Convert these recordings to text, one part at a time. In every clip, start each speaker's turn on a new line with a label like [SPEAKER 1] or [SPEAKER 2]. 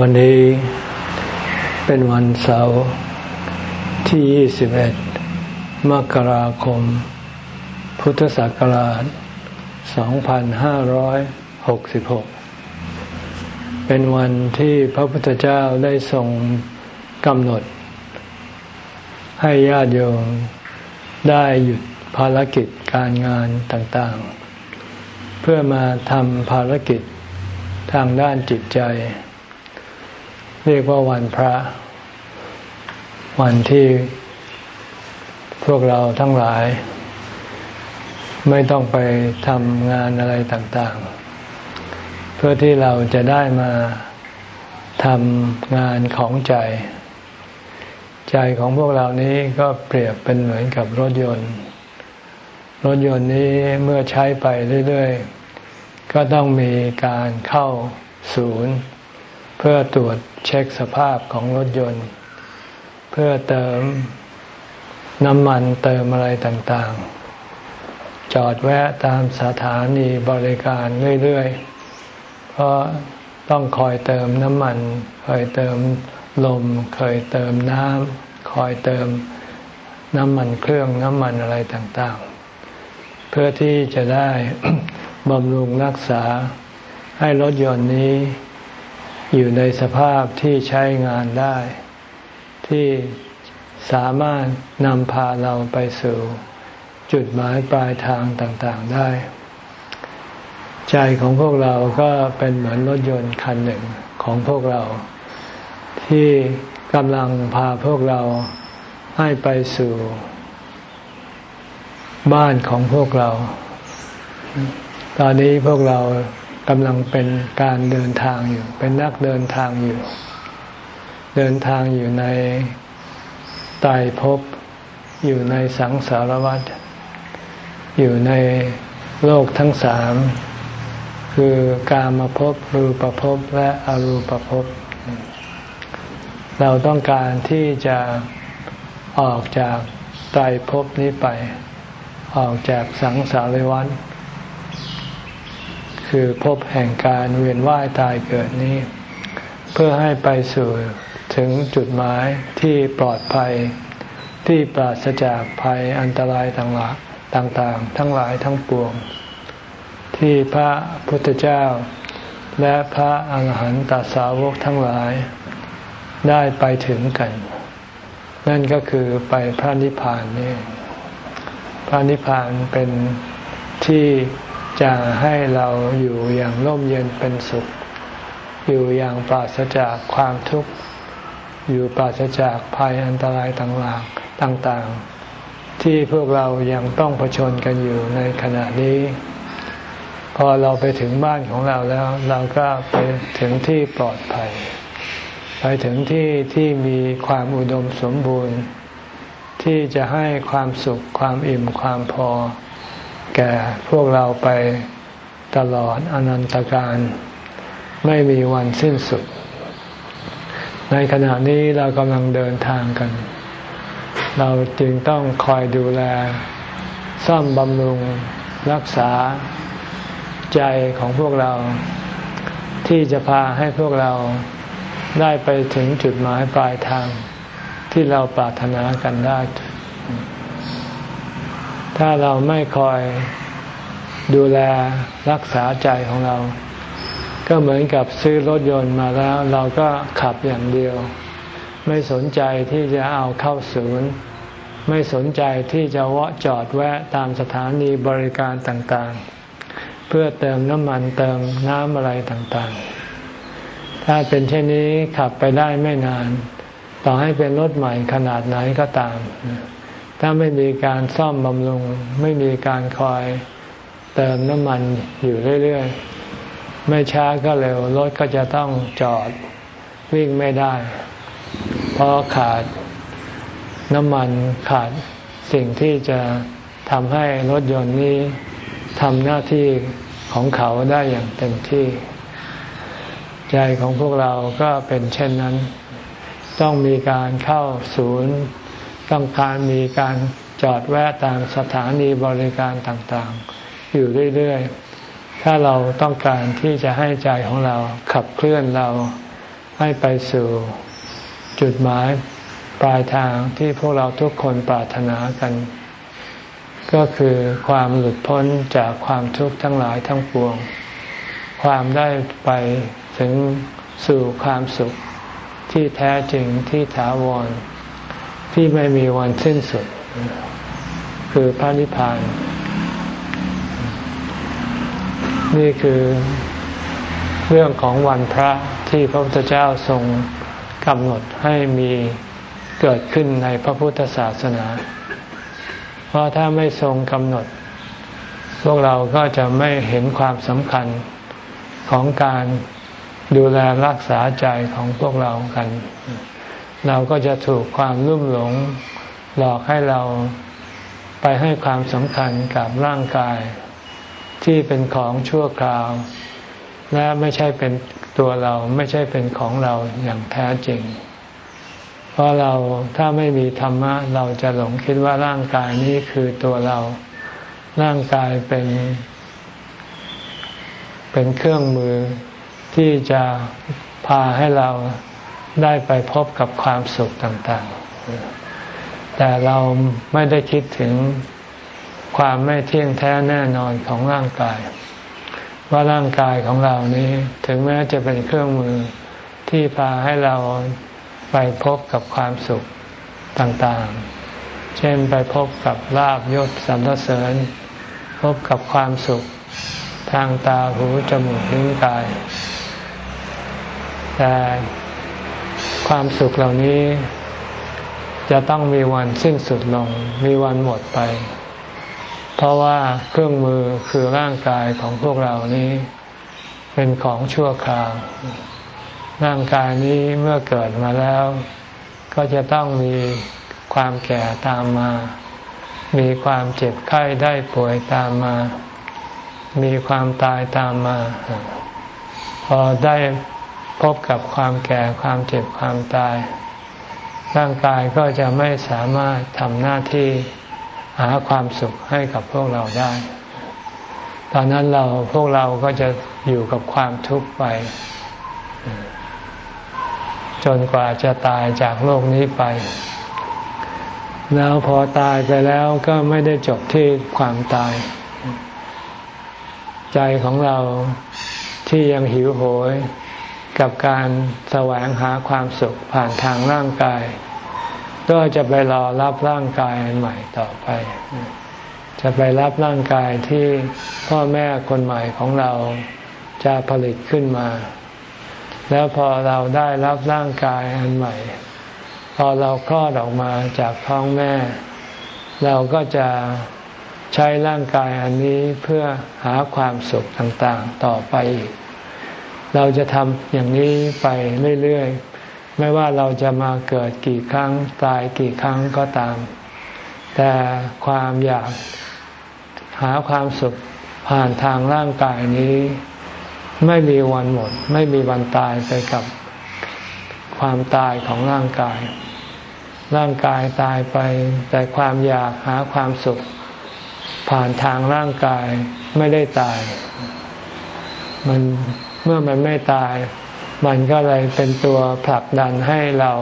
[SPEAKER 1] วันนี้เป็นวันเสาร์ที่ 21 มกราคม พุทธศักราช 2566 เป็นวันที่พระพุทธเจ้าได้ทรงกำหนด ให้ญาติโยมได้หยุดภารกิจการงานต่างๆ เพื่อมาทำภารกิจทางด้านจิตใจ เรียกว่าวันพระ วันที่พวกเราทั้งหลาย ไม่ต้องไปทำงานอะไรต่างๆ เพื่อที่เราจะได้มาทำงานของใจ ใจของพวกเรานี้ก็เปรียบเป็นเหมือนกับรถยนต์ รถยนต์นี้เมื่อใช้ไปเรื่อยๆ ก็ต้องมีการเข้าศูนย์ เพื่อตรวจ เช็คสภาพของรถยนต์ เพื่อเติมน้ำมันเติมอะไรต่างๆ จอดแวะตามสถานีบริการเรื่อยๆ เพราะต้องคอยเติมน้ำมัน คอยเติมลมเคยเติมน้ำ คอยเติมน้ำมันเครื่องน้ำมันอะไรต่างๆ เพื่อที่จะได้บำรุงรักษาให้รถยนต์นี้ อยู่ในสภาพที่ใช้งานได้ ที่สามารถนำพาเราไปสู่จุดหมายปลายทางต่างๆได้ ใจของพวกเราก็เป็นเหมือนรถยนต์คันหนึ่งของพวกเรา ที่กำลังพาพวกเราให้ไปสู่ บ้านของพวกเรา ตอนนี้พวกเรา กำลังเป็นการเดินทางอยู่ เป็นนักเดินทางอยู่ เดินทางอยู่ในตายภพอยู่ในสังสารวัฏอยู่ในโลกทั้งสาม คือกามภพรูปภพและอรูปภพ เราต้องการที่จะออกจากตายภพนี้ไป ออกจากสังสารวัฏ คือพบแห่งการเวียนว่ายตายเกิดนี้ เพื่อให้ไปสู่ถึงจุดหมายที่ปลอดภัยที่ปราศจากภัยอันตรายต่างๆ ทั้งหลายทั้งปวง ที่พระพุทธเจ้า และพระอาหารหันตสาวกทั้งหลายได้ไปถึงกัน นั่นก็คือไปพระนิพพานนี่พระนิพพานเป็นที่ จะให้เราอยู่อย่างร่มเย็นเป็นสุข อยู่อย่างปราศจากความทุกข์ อยู่ปราศจากภัยอันตรายต่างๆต่างๆ ที่พวกเรายังต้องเผชิญกันอยู่ในขณะนี้ พอเราไปถึงบ้านของเราแล้ว เราก็ไปถึงที่ปลอดภัย ไปถึงที่ที่มีความอุดมสมบูรณ์ ที่จะให้ความสุขความอิ่มความพอ แก่พวกเราไปตลอดอนันตการ ไม่มีวันสิ้นสุด ในขณะนี้เรากำลังเดินทางกัน เราจึงต้องคอยดูแล ซ่อมบำรุงรักษาใจของพวกเรา ที่จะพาให้พวกเราได้ไปถึงจุดหมายปลายทางที่เราปรารถนากันได้ ถ้าเราไม่คอยดูแลรักษาใจของเรา ก็เหมือนกับซื้อรถยนต์มาแล้ว เราก็ขับอย่างเดียว ไม่สนใจที่จะเอาเข้าศูนย์ ไม่สนใจที่จะวะจอดแวะตามสถานีบริการต่างๆ เพื่อเติมน้ำมันเติมน้ำอะไรต่างๆ ถ้าเป็นเช่นนี้ขับไปได้ไม่นาน ต่อให้เป็นรถใหม่ขนาดไหนก็ตาม ถ้าไม่มีการซ่อมบำรุง ไม่มีการคอยเติมน้ำมันอยู่เรื่อยๆ ไม่ช้าก็เร็ว รถก็จะต้องจอดวิ่งไม่ได้ เพราะขาดน้ำมันขาดสิ่งที่จะทำให้รถยนต์นี้ทำหน้าที่ของเขาได้อย่างเต็มที่ ใจของพวกเราก็เป็นเช่นนั้น ต้องมีการเข้าศูนย์ ต้องการมีการจอดแวะตามสถานีบริการต่างๆ อยู่เรื่อยๆ ถ้าเราต้องการที่จะให้ใจของเราขับเคลื่อนเราให้ไปสู่จุดหมายปลายทางที่พวกเราทุกคนปรารถนากัน ก็คือความหลุดพ้นจากความทุกข์ทั้งหลายทั้งปวง ความได้ไปถึงสู่ความสุขที่แท้จริงที่ถาวร ที่ไม่มีวันสิ้นสุด คือพระนิพพาน นี่คือเรื่องของวันพระที่พระพุทธเจ้าทรงกำหนดให้มีเกิดขึ้นในพระพุทธศาสนา เพราะถ้าไม่ทรงกำหนด พวกเราก็จะไม่เห็นความสำคัญของการดูแลรักษาใจของพวกเรากัน เราก็จะถูกความรุ่มหลง หลอกให้เราไปให้ความสำคัญกับร่างกาย ที่เป็นของชั่วคราว และไม่ใช่เป็นตัวเราไม่ใช่เป็นของเราอย่างแท้จริง เพราะเราถ้าไม่มีธรรมะ เราจะหลงคิดว่าร่างกายนี้คือตัวเรา ร่างกายเป็น เป็นเครื่องมือที่จะพาให้เรา ได้ไปพบกับความสุขต่างๆ แต่เราไม่ได้คิดถึงความไม่เที่ยงแท้แน่นอนของร่างกาย ว่าร่างกายของเรานี้ถึงแม้จะเป็นเครื่องมือที่พาให้เราไปพบกับความสุขต่างๆ เช่นไปพบกับลาบยศสรรเสริญ พบกับความสุขทางตาหูจมูกลิ้นกาย แต่ ความสุขเหล่านี้ จะต้องมีวันสิ้นสุดลง มีวันหมดไป เพราะว่าเครื่องมือคือร่างกายของพวกเรานี้ เป็นของชั่วคราว ร่างกายนี้เมื่อเกิดมาแล้ว ก็จะต้องมีความแก่ตามมา มีความเจ็บไข้ได้ป่วยตามมา มีความตายตามมา พอได้ พบกับความแก่ความเจ็บความตาย ร่างกายก็จะไม่สามารถทำหน้าที่หาความสุขให้กับพวกเราได้ ตอนนั้นเราพวกเราก็จะอยู่กับความทุกข์ไป จนกว่าจะตายจากโลกนี้ไป แล้วพอตายไปแล้วก็ไม่ได้จบที่ความตาย ใจของเราที่ยังหิวโหย กับการแสวงหาความสุขผ่านทางร่างกาย ก็จะไปรอรับร่างกายใหม่ต่อไป จะไปรับร่างกายที่พ่อแม่คนใหม่ของเราจะผลิตขึ้นมา แล้วพอเราได้รับร่างกายอันใหม่ พอเราคลอดออกมาจากท้องแม่ เราก็จะใช้ร่างกายอันนี้เพื่อหาความสุขต่างๆต่อไปอีก เราจะทำอย่างนี้ไปเรื่อยๆ ไม่ว่าเราจะมาเกิดกี่ครั้งตายกี่ครั้งก็ตาม แต่ความอยากหาความสุขผ่านทางร่างกายนี้ ไม่มีวันหมด ไม่มีวันตายไปกับความตายของร่างกาย ร่างกายตายไป แต่ความอยากหาความสุข ผ่านทางร่างกายไม่ได้ตาย มัน เมื่อมันไม่ตาย มันก็เลยเป็นตัวผลักดันให้เรา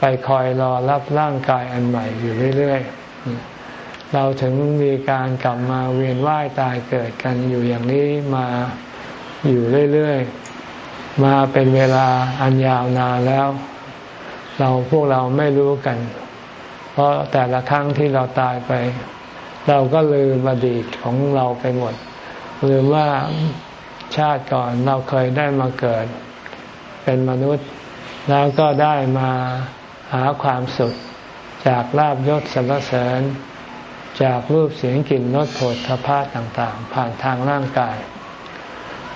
[SPEAKER 1] ไปคอยรอรับร่างกายอันใหม่อยู่เรื่อยๆ เราถึงมีการกลับมาเวียนว่ายตายเกิดกันอยู่อย่างนี้มาอยู่เรื่อยๆ มาเป็นเวลาอันยาวนานแล้ว เราพวกเราไม่รู้กัน เพราะแต่ละครั้งที่เราตายไป เราก็ลืมอดีตของเราไปหมดลืมว่า ชาติก่อนเราเคยได้มาเกิดเป็นมนุษย์ แล้วก็ได้มาหาความสุขจากลาบยศสรรเสริญ จากรูปเสียงกลิ่นรสโผฏฐพะต่างๆ ผ่านทางร่างกาย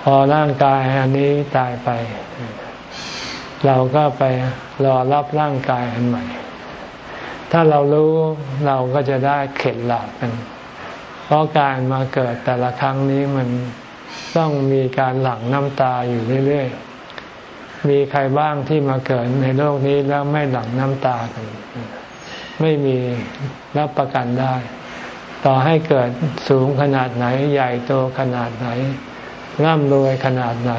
[SPEAKER 1] พอร่างกายอันนี้ตายไป เราก็ไปรอรับร่างกายอันใหม่ ถ้าเรารู้เราก็จะได้เข็ดหลาบกันเพราะการมาเกิดแต่ละครั้งนี้มัน ต้องมีการหลั่งน้ำตาอยู่เรื่อยๆ มีใครบ้างที่มาเกิดในโลกนี้แล้วไม่หลั่งน้ำตากัน ไม่มีรับประกันได้ ต่อให้เกิดสูงขนาดไหน ใหญ่โตขนาดไหน ร่ำรวยขนาดไหน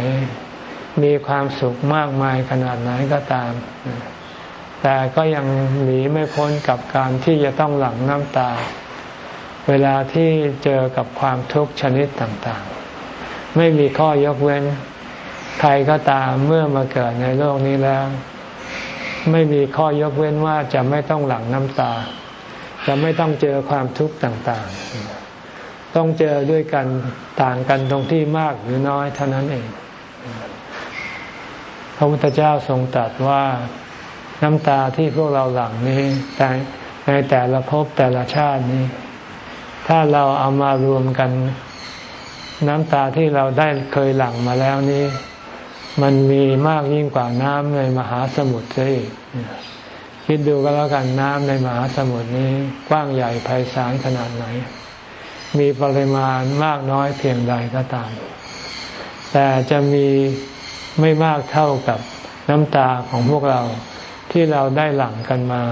[SPEAKER 1] มีความสุขมากมายขนาดไหนก็ตาม แต่ก็ยังหนีไม่พ้นกับการที่จะต้องหลั่งน้ำตา เวลาที่เจอกับความทุกข์ชนิดต่างๆ ไม่มีข้อยกเว้น ใครก็ตามเมื่อมาเกิดในโลกนี้แล้ว ไม่มีข้อยกเว้นว่าจะไม่ต้องหลั่งน้ำตา จะไม่ต้องเจอความทุกข์ต่างๆ ต้องเจอด้วยกันต่างกันตรงที่มากหรือน้อยเท่านั้นเอง พระพุทธเจ้าทรงตรัสว่าน้ำตาที่พวกเราหลั่งนี้แต่ในแต่ละภพแต่ละชาตินี้ ถ้าเราเอามารวมกัน น้ำตาที่เราได้เคยหลั่งมาแล้วนี้ มันมีมากยิ่งกว่าน้ำในมหาสมุทรซะอีกคิดดูก็แล้วกันน้ำในมหาสมุทรนี้กว้างใหญ่ไพศาลขนาดไหน มีปริมาณมากน้อยเพียงใดก็ตาม แต่จะมีไม่มากเท่ากับน้ำตาของพวกเราที่เราได้หลั่งกันมา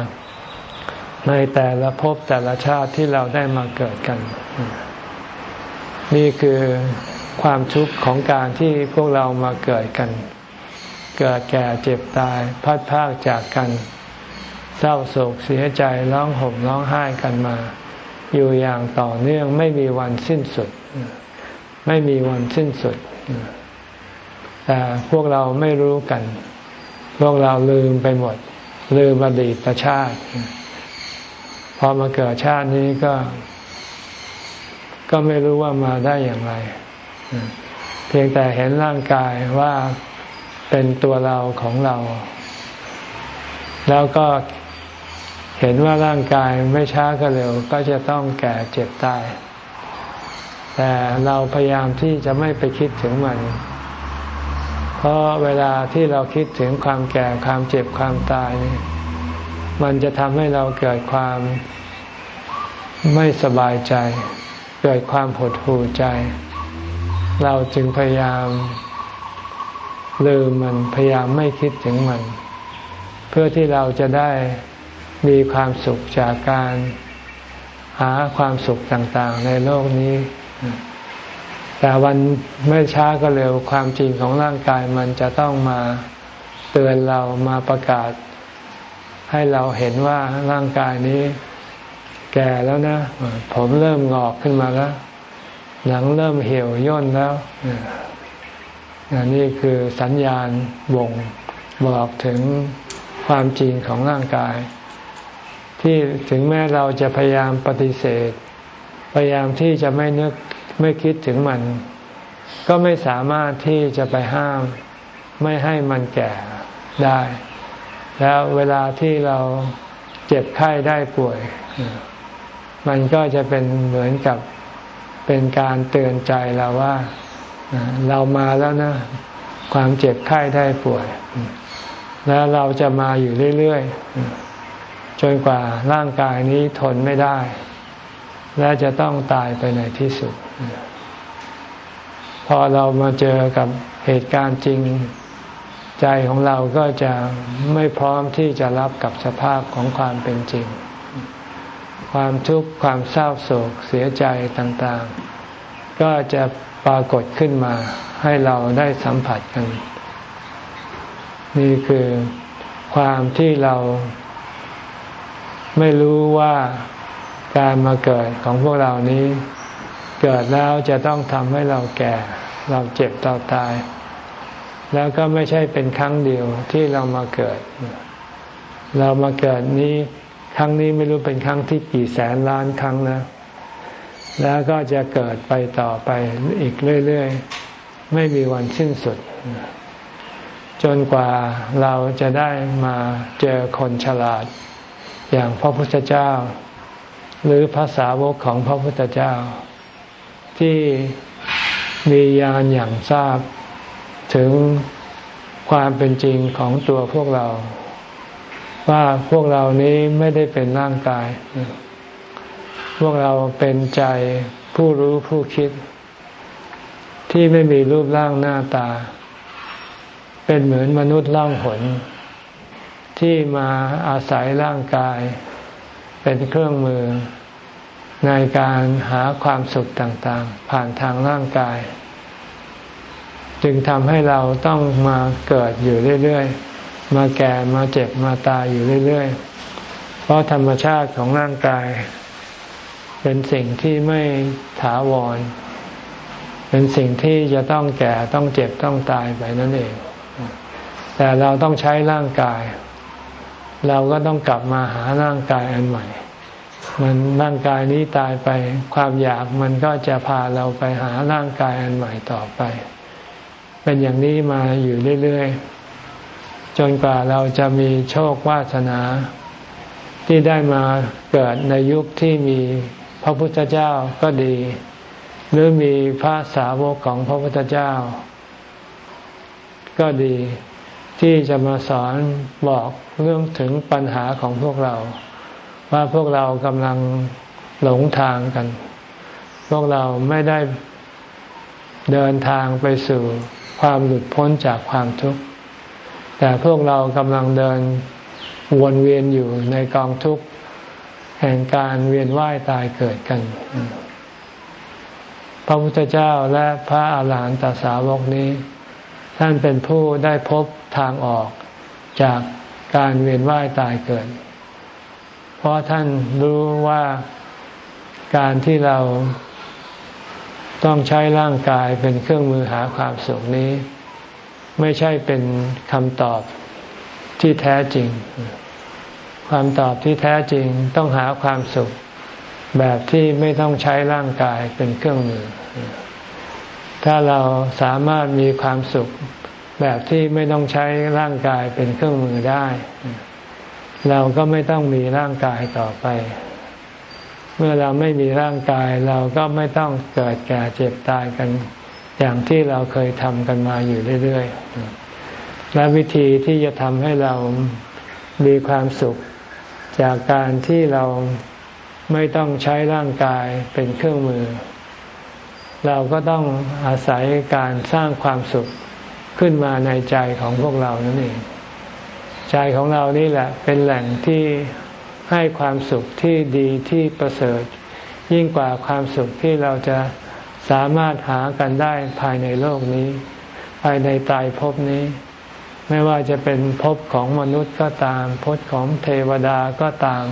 [SPEAKER 1] ในแต่ละภพแต่ละชาติที่เราได้มาเกิดกัน นี่คือความทุกข์ของการที่พวกเรามาเกิดกัน เกิดแก่เจ็บตายพัดพากจากกัน เศร้าโศกเสียใจร้องห่มร้องไห้กันมา อยู่อย่างต่อเนื่องไม่มีวันสิ้นสุด ไม่มีวันสิ้นสุด แต่พวกเราไม่รู้กัน พวกเราลืมไปหมด ลืมอดีตชาติ พอมาเกิดชาตินี้ก็ ก็ไม่รู้ว่ามาได้อย่างไร เพียงแต่เห็นร่างกายว่าเป็นตัวเราของเรา แล้วก็เห็นว่าร่างกายไม่ช้าก็เร็ว ก็จะต้องแก่เจ็บตาย แต่เราพยายามที่จะไม่ไปคิดถึงมัน เพราะเวลาที่เราคิดถึงความแก่ความเจ็บความตายนี่มันจะทำให้เราเกิดความไม่สบายใจ เกิดความหดหู่ใจ เราจึงพยายามลืมมันพยายามไม่คิดถึงมัน เพื่อที่เราจะได้มีความสุขจากการหาความสุขต่างๆ ในโลกนี้ แต่วันไม่ช้าก็เร็วความจริงของร่างกายมันจะต้องมาเตือนเรามาประกาศ ให้เราเห็นว่าร่างกายนี้ แก่แล้วนะ ผมเริ่มงอกขึ้นมาแล้ว หนังเริ่มเหี่ยวย่นแล้วนี่คือสัญญาณบ่งบอกถึงความจริงของร่างกาย ที่ถึงแม้เราจะพยายามปฏิเสธ พยายามที่จะไม่นึกไม่คิดถึงมัน ก็ไม่สามารถที่จะไปห้าม ไม่ให้มันแก่ได้ แล้วเวลาที่เราเจ็บไข้ได้ป่วย มันก็จะเป็นเหมือนกับเป็นการเตือนใจเราว่าเรามาแล้วนะ ความเจ็บไข้ได้ป่วย แล้วเราจะมาอยู่เรื่อยๆจนกว่าร่างกายนี้ทนไม่ได้ และจะต้องตายไปในที่สุด พอเรามาเจอกับเหตุการณ์จริงใจของเราก็จะไม่พร้อมที่จะรับกับสภาพของความเป็นจริง ความทุกข์ความเศร้าโศกเสียใจต่างๆ ก็จะปรากฏขึ้นมาให้เราได้สัมผัสกัน นี่คือความที่เราไม่รู้ว่าการมาเกิดของพวกเรานี้ เกิดแล้วจะต้องทำให้เราแก่ เราเจ็บเราตาย แล้วก็ไม่ใช่เป็นครั้งเดียวที่เรามาเกิด เรามาเกิดนี้ ครั้งนี้ไม่รู้เป็นครั้งที่กี่แสนล้านครั้งนะ แล้วก็จะเกิดไปต่อไปอีกเรื่อยๆ ไม่มีวันสิ้นสุด จนกว่าเราจะได้มาเจอคนฉลาด อย่างพระพุทธเจ้า หรือภาษาวกของพระพุทธเจ้า ที่มีญาณอย่างทราบถึงความเป็นจริงของตัวพวกเรา ว่าพวกเรานี้ไม่ได้เป็นร่างกาย พวกเราเป็นใจผู้รู้ผู้คิด ที่ไม่มีรูปร่างหน้าตา เป็นเหมือนมนุษย์ล่องหน ที่มาอาศัยร่างกาย เป็นเครื่องมือ ในการหาความสุขต่างๆ ผ่านทางร่างกาย จึงทำให้เราต้องมาเกิดอยู่เรื่อย ๆ มาแก่มาเจ็บมาตายอยู่เรื่อยๆ เพราะธรรมชาติของร่างกาย เป็นสิ่งที่ไม่ถาวร เป็นสิ่งที่จะต้องแก่ต้องเจ็บต้องตายไปนั่นเอง แต่เราต้องใช้ร่างกาย เราก็ต้องกลับมาหาร่างกายอันใหม่ มันร่างกายนี้ตายไป ความอยากมันก็จะพาเราไปหาร่างกายอันใหม่ต่อไป เป็นอย่างนี้มาอยู่เรื่อยๆ จนกว่าเราจะมีโชควาสนา ที่ได้มาเกิดในยุคที่มีพระพุทธเจ้าก็ดี หรือมีพระสาวกของพระพุทธเจ้า ก็ดีที่จะมาสอนบอกเรื่องถึงปัญหาของพวกเรา ว่าพวกเรากำลังหลงทางกัน พวกเราไม่ได้เดินทางไปสู่ความหลุดพ้นจากความทุกข์ แต่พวกเรากำลังเดินวนเวียนอยู่ในกองทุกข์แห่งการเวียนว่ายตายเกิดกัน พระพุทธเจ้าและพระอาหารหันตสาวกนี้ ท่านเป็นผู้ได้พบทางออกจากการเวียนว่ายตายเกิด เพราะท่านรู้ว่าการที่เราต้องใช้ร่างกายเป็นเครื่องมือหาความสุขนี้ ไม่ใช่เป็นคำตอบที่แท้จริง ความตอบที่แท้จริงต้องหาความสุข แบบที่ไม่ต้องใช้ร่างกายเป็นเครื่องมือ ถ้าเราสามารถมีความสุขแบบที่ไม่ต้องใช้ร่างกายเป็นเครื่องมือได้ เราก็ไม่ต้องมีร่างกายต่อไป เมื่อเราไม่มีร่างกาย เราก็ไม่ต้องเกิดแก่เจ็บตายกัน อย่างที่เราเคยทำกันมาอยู่เรื่อยๆ และวิธีที่จะทำให้เรามีความสุข จากการที่เราไม่ต้องใช้ร่างกายเป็นเครื่องมือ เราก็ต้องอาศัยการสร้างความสุขขึ้นมาในใจของพวกเรานั่นเอง ใจของเรานี่แหละเป็นแหล่งที่ให้ความสุขที่ดีที่ประเสริฐ ยิ่งกว่าความสุขที่เราจะ สามารถหากันได้ภายในโลกนี้ ภายในตายภพนี้ ไม่ว่าจะเป็นภพของมนุษย์ก็ตามภพของเทวดาก็ตาม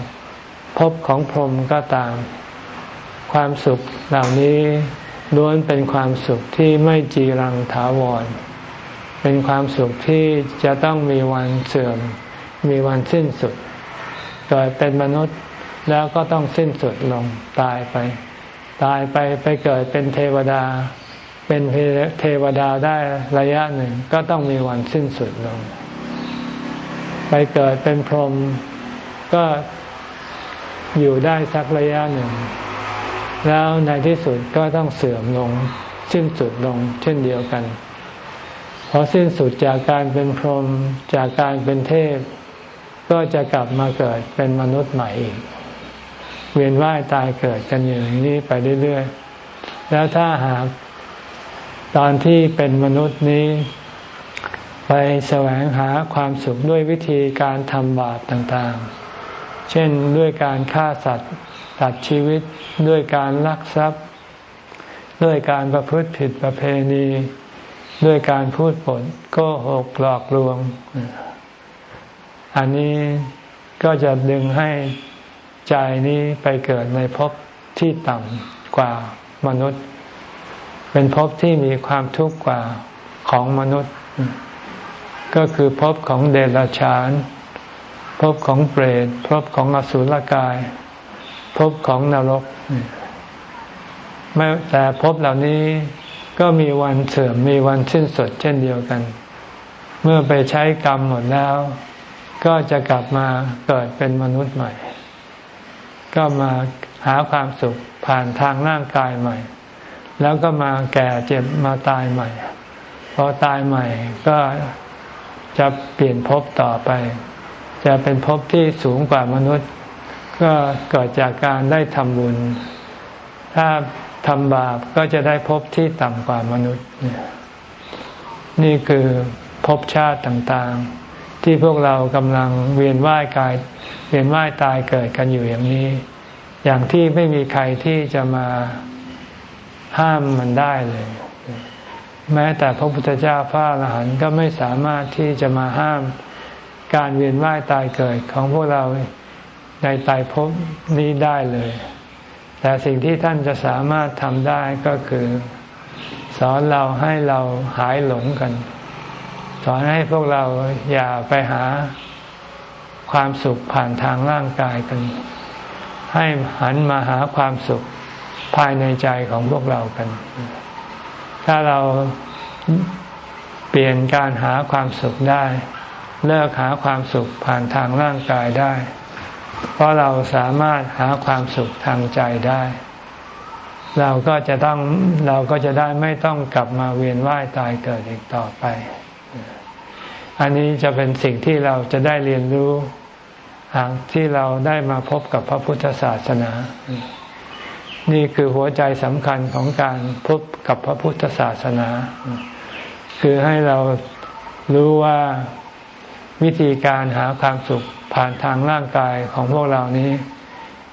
[SPEAKER 1] ภพของพรหมก็ตาม ความสุขเหล่านี้ล้วนเป็นความสุขที่ไม่จีรังถาวร เป็นความสุขที่จะต้องมีวันเสื่อม มีวันสิ้นสุดเกิดเป็นมนุษย์แล้วก็ต้องสิ้นสุดลงตายไป ตายไปไปเกิดเป็นเทวดา เป็นเทวดาได้ระยะหนึ่ง ก็ต้องมีวันสิ้นสุดลง ไปเกิดเป็นพรหมก็อยู่ได้สักระยะหนึ่ง แล้วในที่สุดก็ต้องเสื่อมลง สิ้นสุดลง เช่นเดียวกันพอสิ้นสุดจากการเป็นพรหมจากการเป็นเทพ ก็จะกลับมาเกิดเป็นมนุษย์ใหม่อีก เวียนว่ายตายเกิดกันอย่างนี้ไปเรื่อยๆ แล้วถ้าหากตอนที่เป็นมนุษย์นี้ ไปแสวงหาความสุขด้วยวิธีการทำบาปต่างๆ เช่นด้วยการฆ่าสัตว์ตัดชีวิตด้วยการลักทรัพย์ ด้วยการประพฤติผิดประเพณี ด้วยการพูดปดโกหกหลอกลวง อันนี้ก็จะดึงให้ ใจนี้ไปเกิดในภพที่ต่ำกว่ามนุษย์ เป็นภพที่มีความทุกข์กว่าของมนุษย์ ก็คือภพของเดรัจฉานภพของเปรตภพของอสุรกายภพของนรกไม่แต่ภพเหล่านี้ก็มีวันเสื่อมมีวันสิ้นสุดเช่นเดียวกัน เมื่อไปใช้กรรมหมดแล้ว ก็จะกลับมาเกิดเป็นมนุษย์ใหม่ ก็มาหาความสุขผ่านทางร่างกายใหม่ แล้วก็มาแก่เจ็บมาตายใหม่พอตายใหม่ก็จะเปลี่ยนภพต่อไป จะเป็นภพที่สูงกว่ามนุษย์ ก็เกิดจากการได้ทำบุญ ถ้าทำบาปก็จะได้ภพที่ต่ำกว่ามนุษย์ นี่คือภพชาติต่างๆ ที่พวกเรากำลังเวียนว่ายกาย เวียนว่ายตายเกิดกันอยู่อย่างนี้ อย่างที่ไม่มีใครที่จะมาห้ามมันได้เลย แม้แต่พระพุทธเจ้าพระอรหันต์ก็ไม่สามารถที่จะมาห้ามการเวียนว่ายตายเกิดของพวกเราในตายภพนี้ได้เลย แต่สิ่งที่ท่านจะสามารถทำได้ก็คือ สอนเราให้เราหายหลงกัน สอนให้พวกเราอย่าไปหาความสุขผ่านทางร่างกายกัน ให้หันมาหาความสุขภายในใจของพวกเรากัน ถ้าเราเปลี่ยนการหาความสุขได้ เลิกหาความสุขผ่านทางร่างกายได้ เพราะเราสามารถหาความสุขทางใจได้ เราก็จะต้องเราก็จะได้ไม่ต้องกลับมาเวียนว่ายตายเกิดอีกต่อไป อันนี้จะเป็นสิ่งที่เราจะได้เรียนรู้หากที่เราได้มาพบกับพระพุทธศาสนา นี่คือหัวใจสำคัญของการพบกับพระพุทธศาสนา คือให้เรารู้ว่าวิธีการหาความสุขผ่านทางร่างกายของพวกเรานี้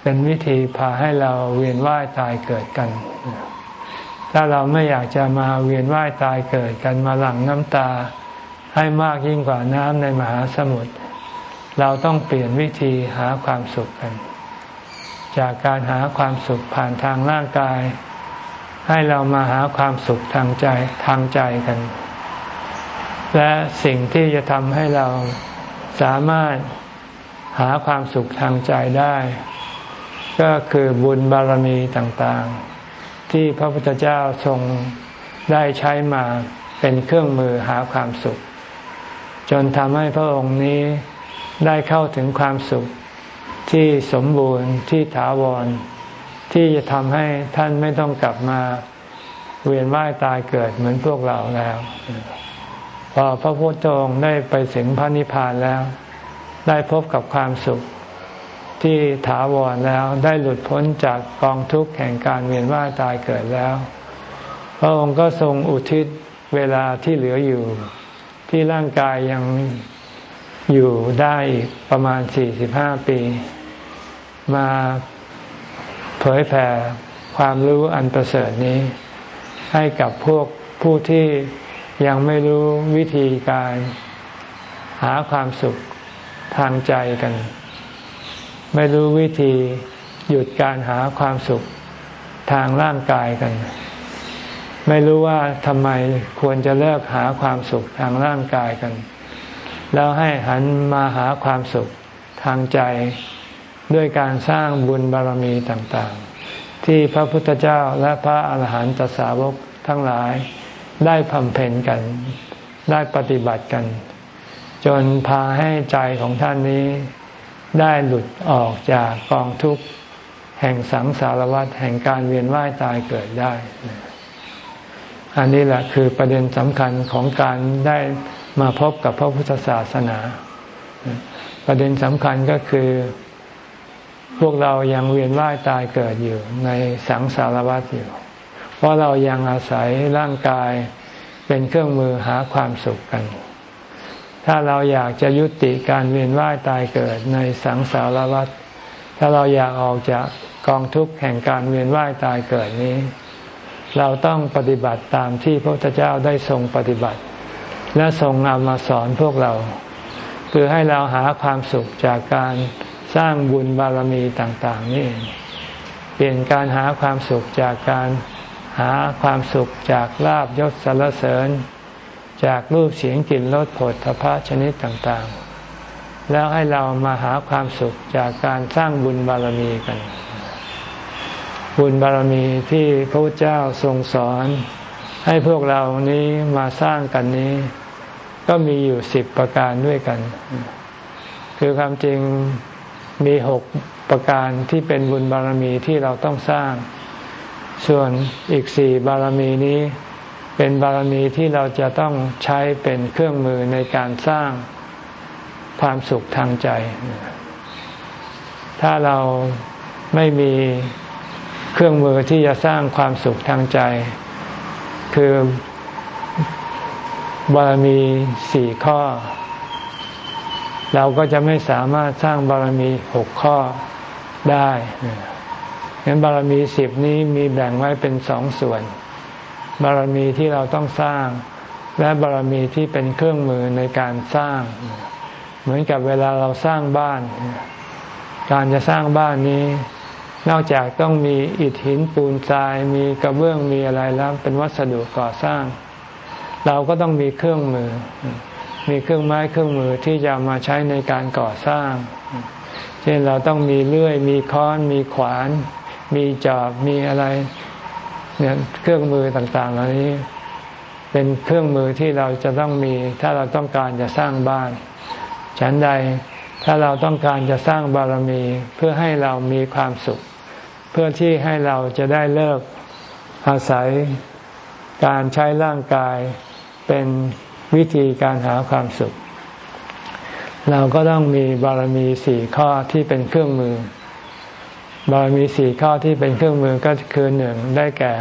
[SPEAKER 1] เป็นวิธีพาให้เราเวียนว่ายตายเกิดกัน ถ้าเราไม่อยากจะมาเวียนว่ายตายเกิดกันมาหลั่งน้ำตา ให้มากยิ่งกว่าน้ำในมหาสมุทรเราต้องเปลี่ยนวิธีหาความสุขกัน จากการหาความสุขผ่านทางร่างกาย ให้เรามาหาความสุขทางใจทางใจกัน และสิ่งที่จะทำให้เราสามารถหาความสุขทางใจได้ ก็คือบุญบารมีต่างๆ ที่พระพุทธเจ้าทรงได้ใช้มาเป็นเครื่องมือหาความสุข จนทำให้พระองค์นี้ได้เข้าถึงความสุขที่สมบูรณ์ที่ถาวร ที่จะทำให้ท่านไม่ต้องกลับมาเวียนว่ายตายเกิดเหมือนพวกเราแล้ว พอพระพุทธองค์ได้ไปถึงพระนิพพานแล้ว ได้พบกับความสุขที่ถาวรแล้วได้หลุดพ้นจากกองทุกข์แห่งการเวียนว่ายตายเกิดแล้ว พระองค์ก็ทรงอุทิศเวลาที่เหลืออยู่ ที่ร่างกายยังอยู่ได้ประมาณสี่สิบห้าปี มาเผยแผ่ความรู้อันประเสริฐนี้ ให้กับพวกผู้ที่ยังไม่รู้วิธีการหาความสุขทางใจกัน ไม่รู้วิธีหยุดการหาความสุขทางร่างกายกัน ไม่รู้ว่าทำไมควรจะเลิกหาความสุขทางร่างกายกัน แล้วให้หันมาหาความสุขทางใจด้วยการสร้างบุญบารมีต่างๆ ที่พระพุทธเจ้าและพระอาหารหันตสาวกทั้งหลายได้พำเพ็ญกัน ได้ปฏิบัติกัน จนพาให้ใจของท่านนี้ ได้หลุดออกจากกองทุกข์ แห่งสังสารวัฏแห่งการเวียนว่ายตายเกิดได้ อันนี้แหละคือประเด็นสำคัญของการได้มาพบกับพระพุทธศาสนา ประเด็นสำคัญก็คือ พวกเรายังเวียนว่ายตายเกิดอยู่ในสังสารวัฏอยู่ เพราะเรายังอาศัยร่างกายเป็นเครื่องมือหาความสุขกัน ถ้าเราอยากจะยุติการเวียนว่ายตายเกิดในสังสารวัฏถ้าเราอยากออกจากกองทุกข์แห่งการเวียนว่ายตายเกิดนี้ เราต้องปฏิบัติตามที่พระพุทธเจ้าได้ทรงปฏิบัติ และทรงนำมาสอนพวกเรา คือให้เราหาความสุขจากการสร้างบุญบารมีต่างๆนี่เปลี่ยนการหาความสุขจากการหาความสุขจากลาบยศสรรเสริญ จากรูปเสียงกลิ่นรสผลทพะชนิดต่างๆ แล้วให้เรามาหาความสุขจากการสร้างบุญบารมีกัน บุญบารมีที่พระพุทธเจ้าทรงสอน ให้พวกเรานี้มาสร้างกันนี้ ก็มีอยู่สิบประการด้วยกัน คือความจริงมีหกประการที่เป็นบุญบารมีที่เราต้องสร้าง ส่วนอีกสี่บารมีนี้ เป็นบารมีที่เราจะต้องใช้เป็นเครื่องมือในการสร้างความสุขทางใจ ถ้าเราไม่มี เครื่องมือที่จะสร้างความสุขทางใจ คือบารมีสี่ข้อ เราก็จะไม่สามารถสร้างบารมีหกข้อได้งั้นบารมีสิบนี้มีแบ่งไว้เป็นสองส่วน บารมีที่เราต้องสร้าง และบารมีที่เป็นเครื่องมือในการสร้าง เหมือนกับเวลาเราสร้างบ้าน การจะสร้างบ้านนี้ นอกจากต้องมีอิฐหินปูนทรายมีกระเบื้องมีอะไรแล้วเป็นวัสดุก่อสร้าง เราก็ต้องมีเครื่องมือ มีเครื่องไม้เครื่องมือที่จะมาใช้ในการก่อสร้าง เช่นเราต้องมีเลื่อย มีค้อน มีขวาน มีจอบมีอะไรเนี่ยเครื่องมือต่างๆเหล่านี้เป็นเครื่องมือที่เราจะต้องมี ถ้าเราต้องการจะสร้างบ้าน ฉันใดถ้าเราต้องการจะสร้างบารมีเพื่อให้เรามีความสุข เพื่อที่ให้เราจะได้เลิกอาศัยการใช้ร่างกายเป็นวิธีการหาความสุข เราก็ต้องมีบารมีสี่ข้อที่เป็นเครื่องมือ บารมีสี่ข้อที่เป็นเครื่องมือก็คือหนึ่งได้แก่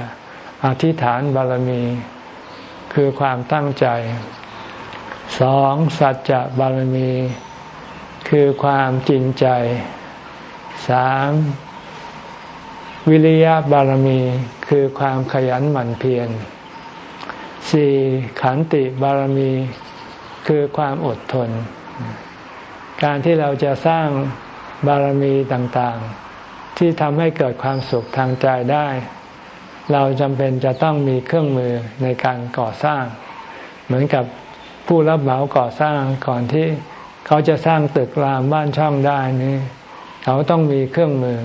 [SPEAKER 1] อธิษฐานบารมี คือความตั้งใจสองสัจจะบารมี คือความจริงใจสาม วิริยะบารมีคือความขยันหมั่นเพียรสี่ขันติบารมีคือความอดทน การที่เราจะสร้างบารมีต่างๆ ที่ทำให้เกิดความสุขทางใจได้ เราจำเป็นจะต้องมีเครื่องมือในการก่อสร้าง เหมือนกับผู้รับเหมาก่อสร้างก่อนที่เขาจะสร้างตึกรามบ้านช่องได้นี่เขาต้องมีเครื่องมือ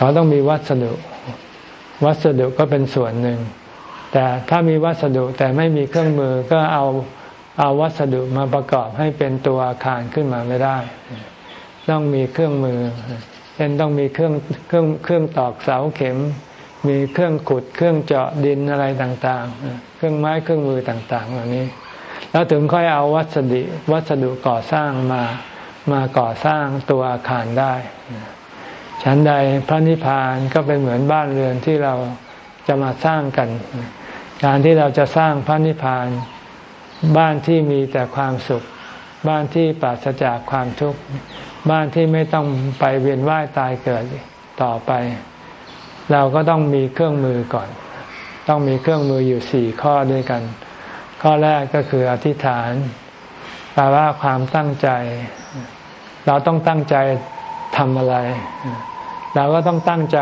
[SPEAKER 1] เขาต้องมีวัสดุ วัสดุก็เป็นส่วนหนึ่ง แต่ถ้ามีวัสดุแต่ไม่มีเครื่องมือก็เอาเอาวัสดุมาประกอบให้เป็นตัวอาคารขึ้นมาไม่ได้ ต้องมีเครื่องมือเช่นต้องมีเครื่องเครื่องเครื่องตอกเสาเข็ม มีเครื่องขุดเครื่องเจาะดินอะไรต่างๆ เครื่องไม้เครื่องมือต่าง ๆ เหล่านี้ แล้วถึงค่อยเอาวัสดุวัสดุก่อสร้างมามาก่อสร้างตัวอาคารได้ ฉันใดพระนิพพานก็เป็นเหมือนบ้านเรือนที่เราจะมาสร้างกัน การที่เราจะสร้างพระนิพพาน บ้านที่มีแต่ความสุข บ้านที่ปราศจากความทุกข์บ้านที่ไม่ต้องไปเวียนว่ายตายเกิดต่อไป เราก็ต้องมีเครื่องมือก่อน ต้องมีเครื่องมืออยู่สี่ข้อด้วยกัน ข้อแรกก็คืออธิษฐานแปลว่าความตั้งใจ เราต้องตั้งใจทำอะไร เราก็ต้องตั้งใจ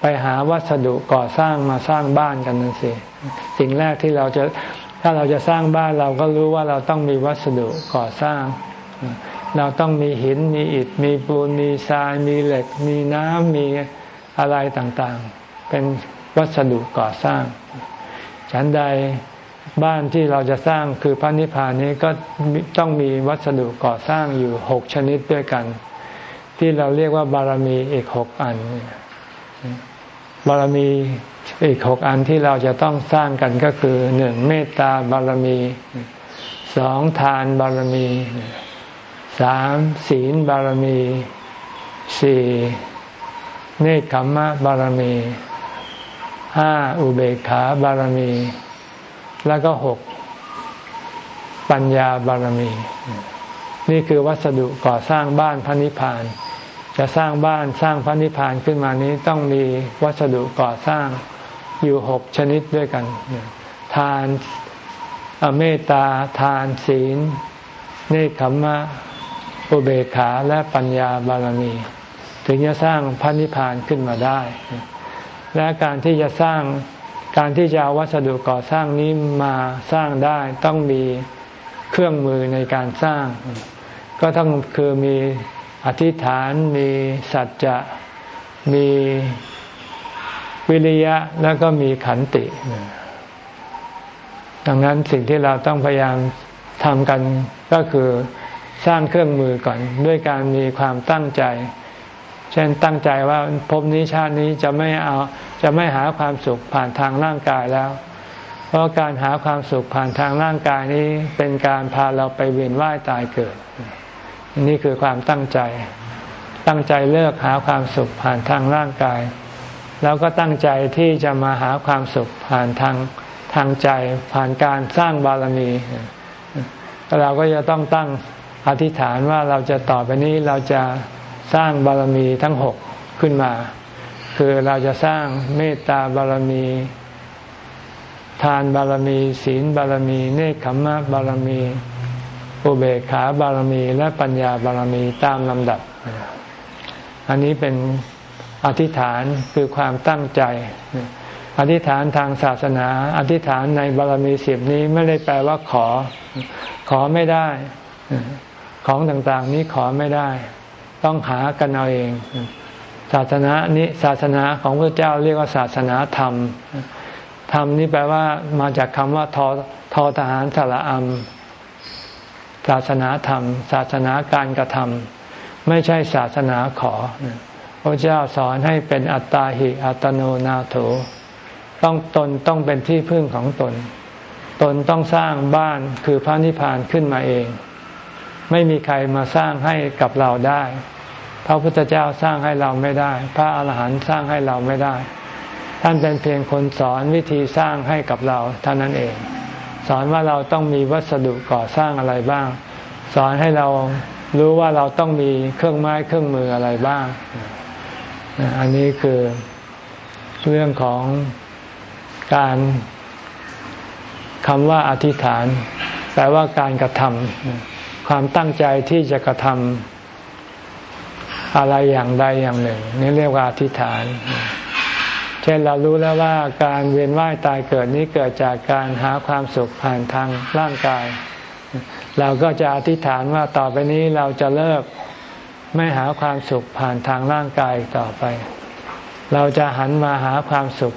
[SPEAKER 1] ไปหาวัสดุก่อสร้างมาสร้างบ้านกันนั่นสิสิ่งแรกที่เราจะถ้าเราจะสร้างบ้านเราก็รู้ว่าเราต้องมีวัสดุก่อสร้าง เราต้องมีหินมีอิฐมีปูนมีทรายมีเหล็ก มีน้ำมีอะไรต่างๆ เป็นวัสดุก่อสร้าง ฉันใดบ้านที่เราจะสร้างคือพระนิพพานนี้ก็ต้องมีวัสดุก่อสร้างอยู่หกชนิดด้วยกัน ที่เราเรียกว่าบารมีอีกหกอัน บารมีอีกหกอันที่เราจะต้องสร้างกันก็คือหนึ่งเมตตาบารมีสองทานบารมีสามศีลบารมีสี่เนคขมมะบารมีห้าอุเบกขาบารมี แล้วก็หกปัญญาบารมี นี่คือวัสดุก่อสร้างบ้านพระนิพพาน จะสร้างบ้านสร้างพระนิพพานขึ้นมานี้ต้องมีวัสดุก่อสร้างอยู่หกชนิดด้วยกัน ทานเมตตา ทานศีล เนคขมมะ อุเบกขาและปัญญาบารมี ถึงจะสร้างพระนิพพานขึ้นมาได้ และการที่จะสร้างการที่จะเอาวัสดุก่อสร้างนี้มาสร้างได้ต้องมีเครื่องมือในการสร้าง ก็ต้องคือมีอธิษฐานมีสัจจะมีวิริยะแล้วก็มีขันติ ดังนั้นสิ่งที่เราต้องพยายามทำกันก็คือสร้างเครื่องมือก่อน ด้วยการมีความตั้งใจ เช่นตั้งใจว่าภพนี้ชาตินี้จะไม่เอาจะไม่หาความสุขผ่านทางร่างกายแล้ว เพราะการหาความสุขผ่านทางร่างกายนี้เป็นการพาเราไปเวียนว่ายตายเกิด นี่คือความตั้งใจ ตั้งใจเลิกหาความสุขผ่านทางร่างกาย แล้วก็ตั้งใจที่จะมาหาความสุขผ่านทางทางใจผ่านการสร้างบารมีเราก็จะต้องตั้งอธิษฐานว่าเราจะต่อไปนี้เราจะสร้างบารมีทั้งหกขึ้นมา คือเราจะสร้างเมตตาบารมี ทานบารมี ศีลบารมี เนคขมมะบารมี อุเบกขาบารมีและปัญญาบารมีตามลำดับ อันนี้เป็นอธิษฐานคือความตั้งใจ อธิษฐานทางศาสนา อธิษฐานในบารมีสิบนี้ไม่ได้แปลว่าขอ ขอไม่ได้ ของต่างๆนี้ขอไม่ได้ ต้องหากันเอาเอง ศาสนานี้ศาสนาของพระเจ้าเรียกว่าศาสนาธรรมธรรมนี้แปลว่ามาจากคำว่าทอทอทหารสระอัม ศาสนาธรรม ศาสนาการกระทำไม่ใช่ศาสนาขอพระเจ้าสอนให้เป็นอัตตาหิอัตโนนาโถ ต้องตนต้องเป็นที่พึ่งของตน ตนต้องสร้างบ้านคือพระนิพพานขึ้นมาเอง ไม่มีใครมาสร้างให้กับเราได้ พระพุทธเจ้าสร้างให้เราไม่ได้ พระอาหารหันต์สร้างให้เราไม่ได้ ท่านเป็นเพียงคนสอนวิธีสร้างให้กับเราเท่านั้นเอง สอนว่าเราต้องมีวัสดุก่อสร้างอะไรบ้าง สอนให้เรารู้ว่าเราต้องมีเครื่องไม้เครื่องมืออะไรบ้าง อันนี้คือเรื่องของการคำว่าอธิษฐาน แปลว่าการกระทำความตั้งใจที่จะกระทำอะไรอย่างใดอย่างหนึ่ง นี่เรียกว่าอธิษฐาน ช่นเรารู้แล้วว่าการเวียนว่ายตายเกิดนี้เกิดจากการหาความสุขผ่านทางร่างกาย เราก็จะอธิษฐานว่าต่อไปนี้เราจะเลิกไม่หาความสุขผ่านทางร่างกายต่อไป เราจะหันมาหาความสุข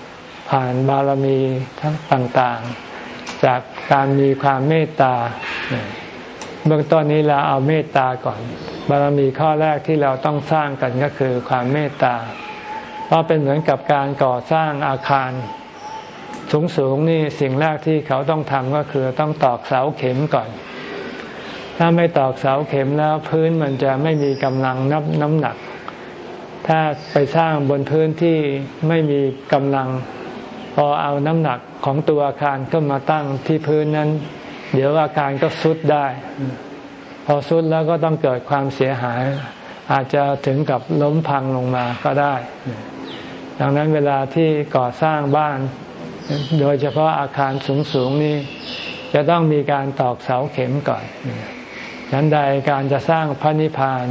[SPEAKER 1] ผ่านบารมีทั้งต่างๆ จากการมีความเมตตา เบื้องต้นนี้เราเอาเมตตาก่อน บารมีข้อแรกที่เราต้องสร้างกันก็คือความเมตตา เพราะเป็นเหมือนกับการก่อสร้างอาคาร สูงๆนี่สิ่งแรกที่เขาต้องทำก็คือต้องตอกเสาเข็มก่อน ถ้าไม่ตอกเสาเข็มแล้วพื้นมันจะไม่มีกำลังนับน้ำหนัก ถ้าไปสร้างบนพื้นที่ไม่มีกำลัง พอเอาน้ำหนักของตัวอาคารขึ้นมาตั้งที่พื้นนั้น เดี๋ยวอาคารก็ซุดได้พอซุดแล้วก็ต้องเกิดความเสียหาย อาจจะถึงกับล้มพังลงมาก็ได้ ดังนั้นเวลาที่ก่อสร้างบ้าน โดยเฉพาะอาคารสูงๆนี้ จะต้องมีการตอกเสาเข็มก่อนฉันใดการจะสร้างพระนิพพาน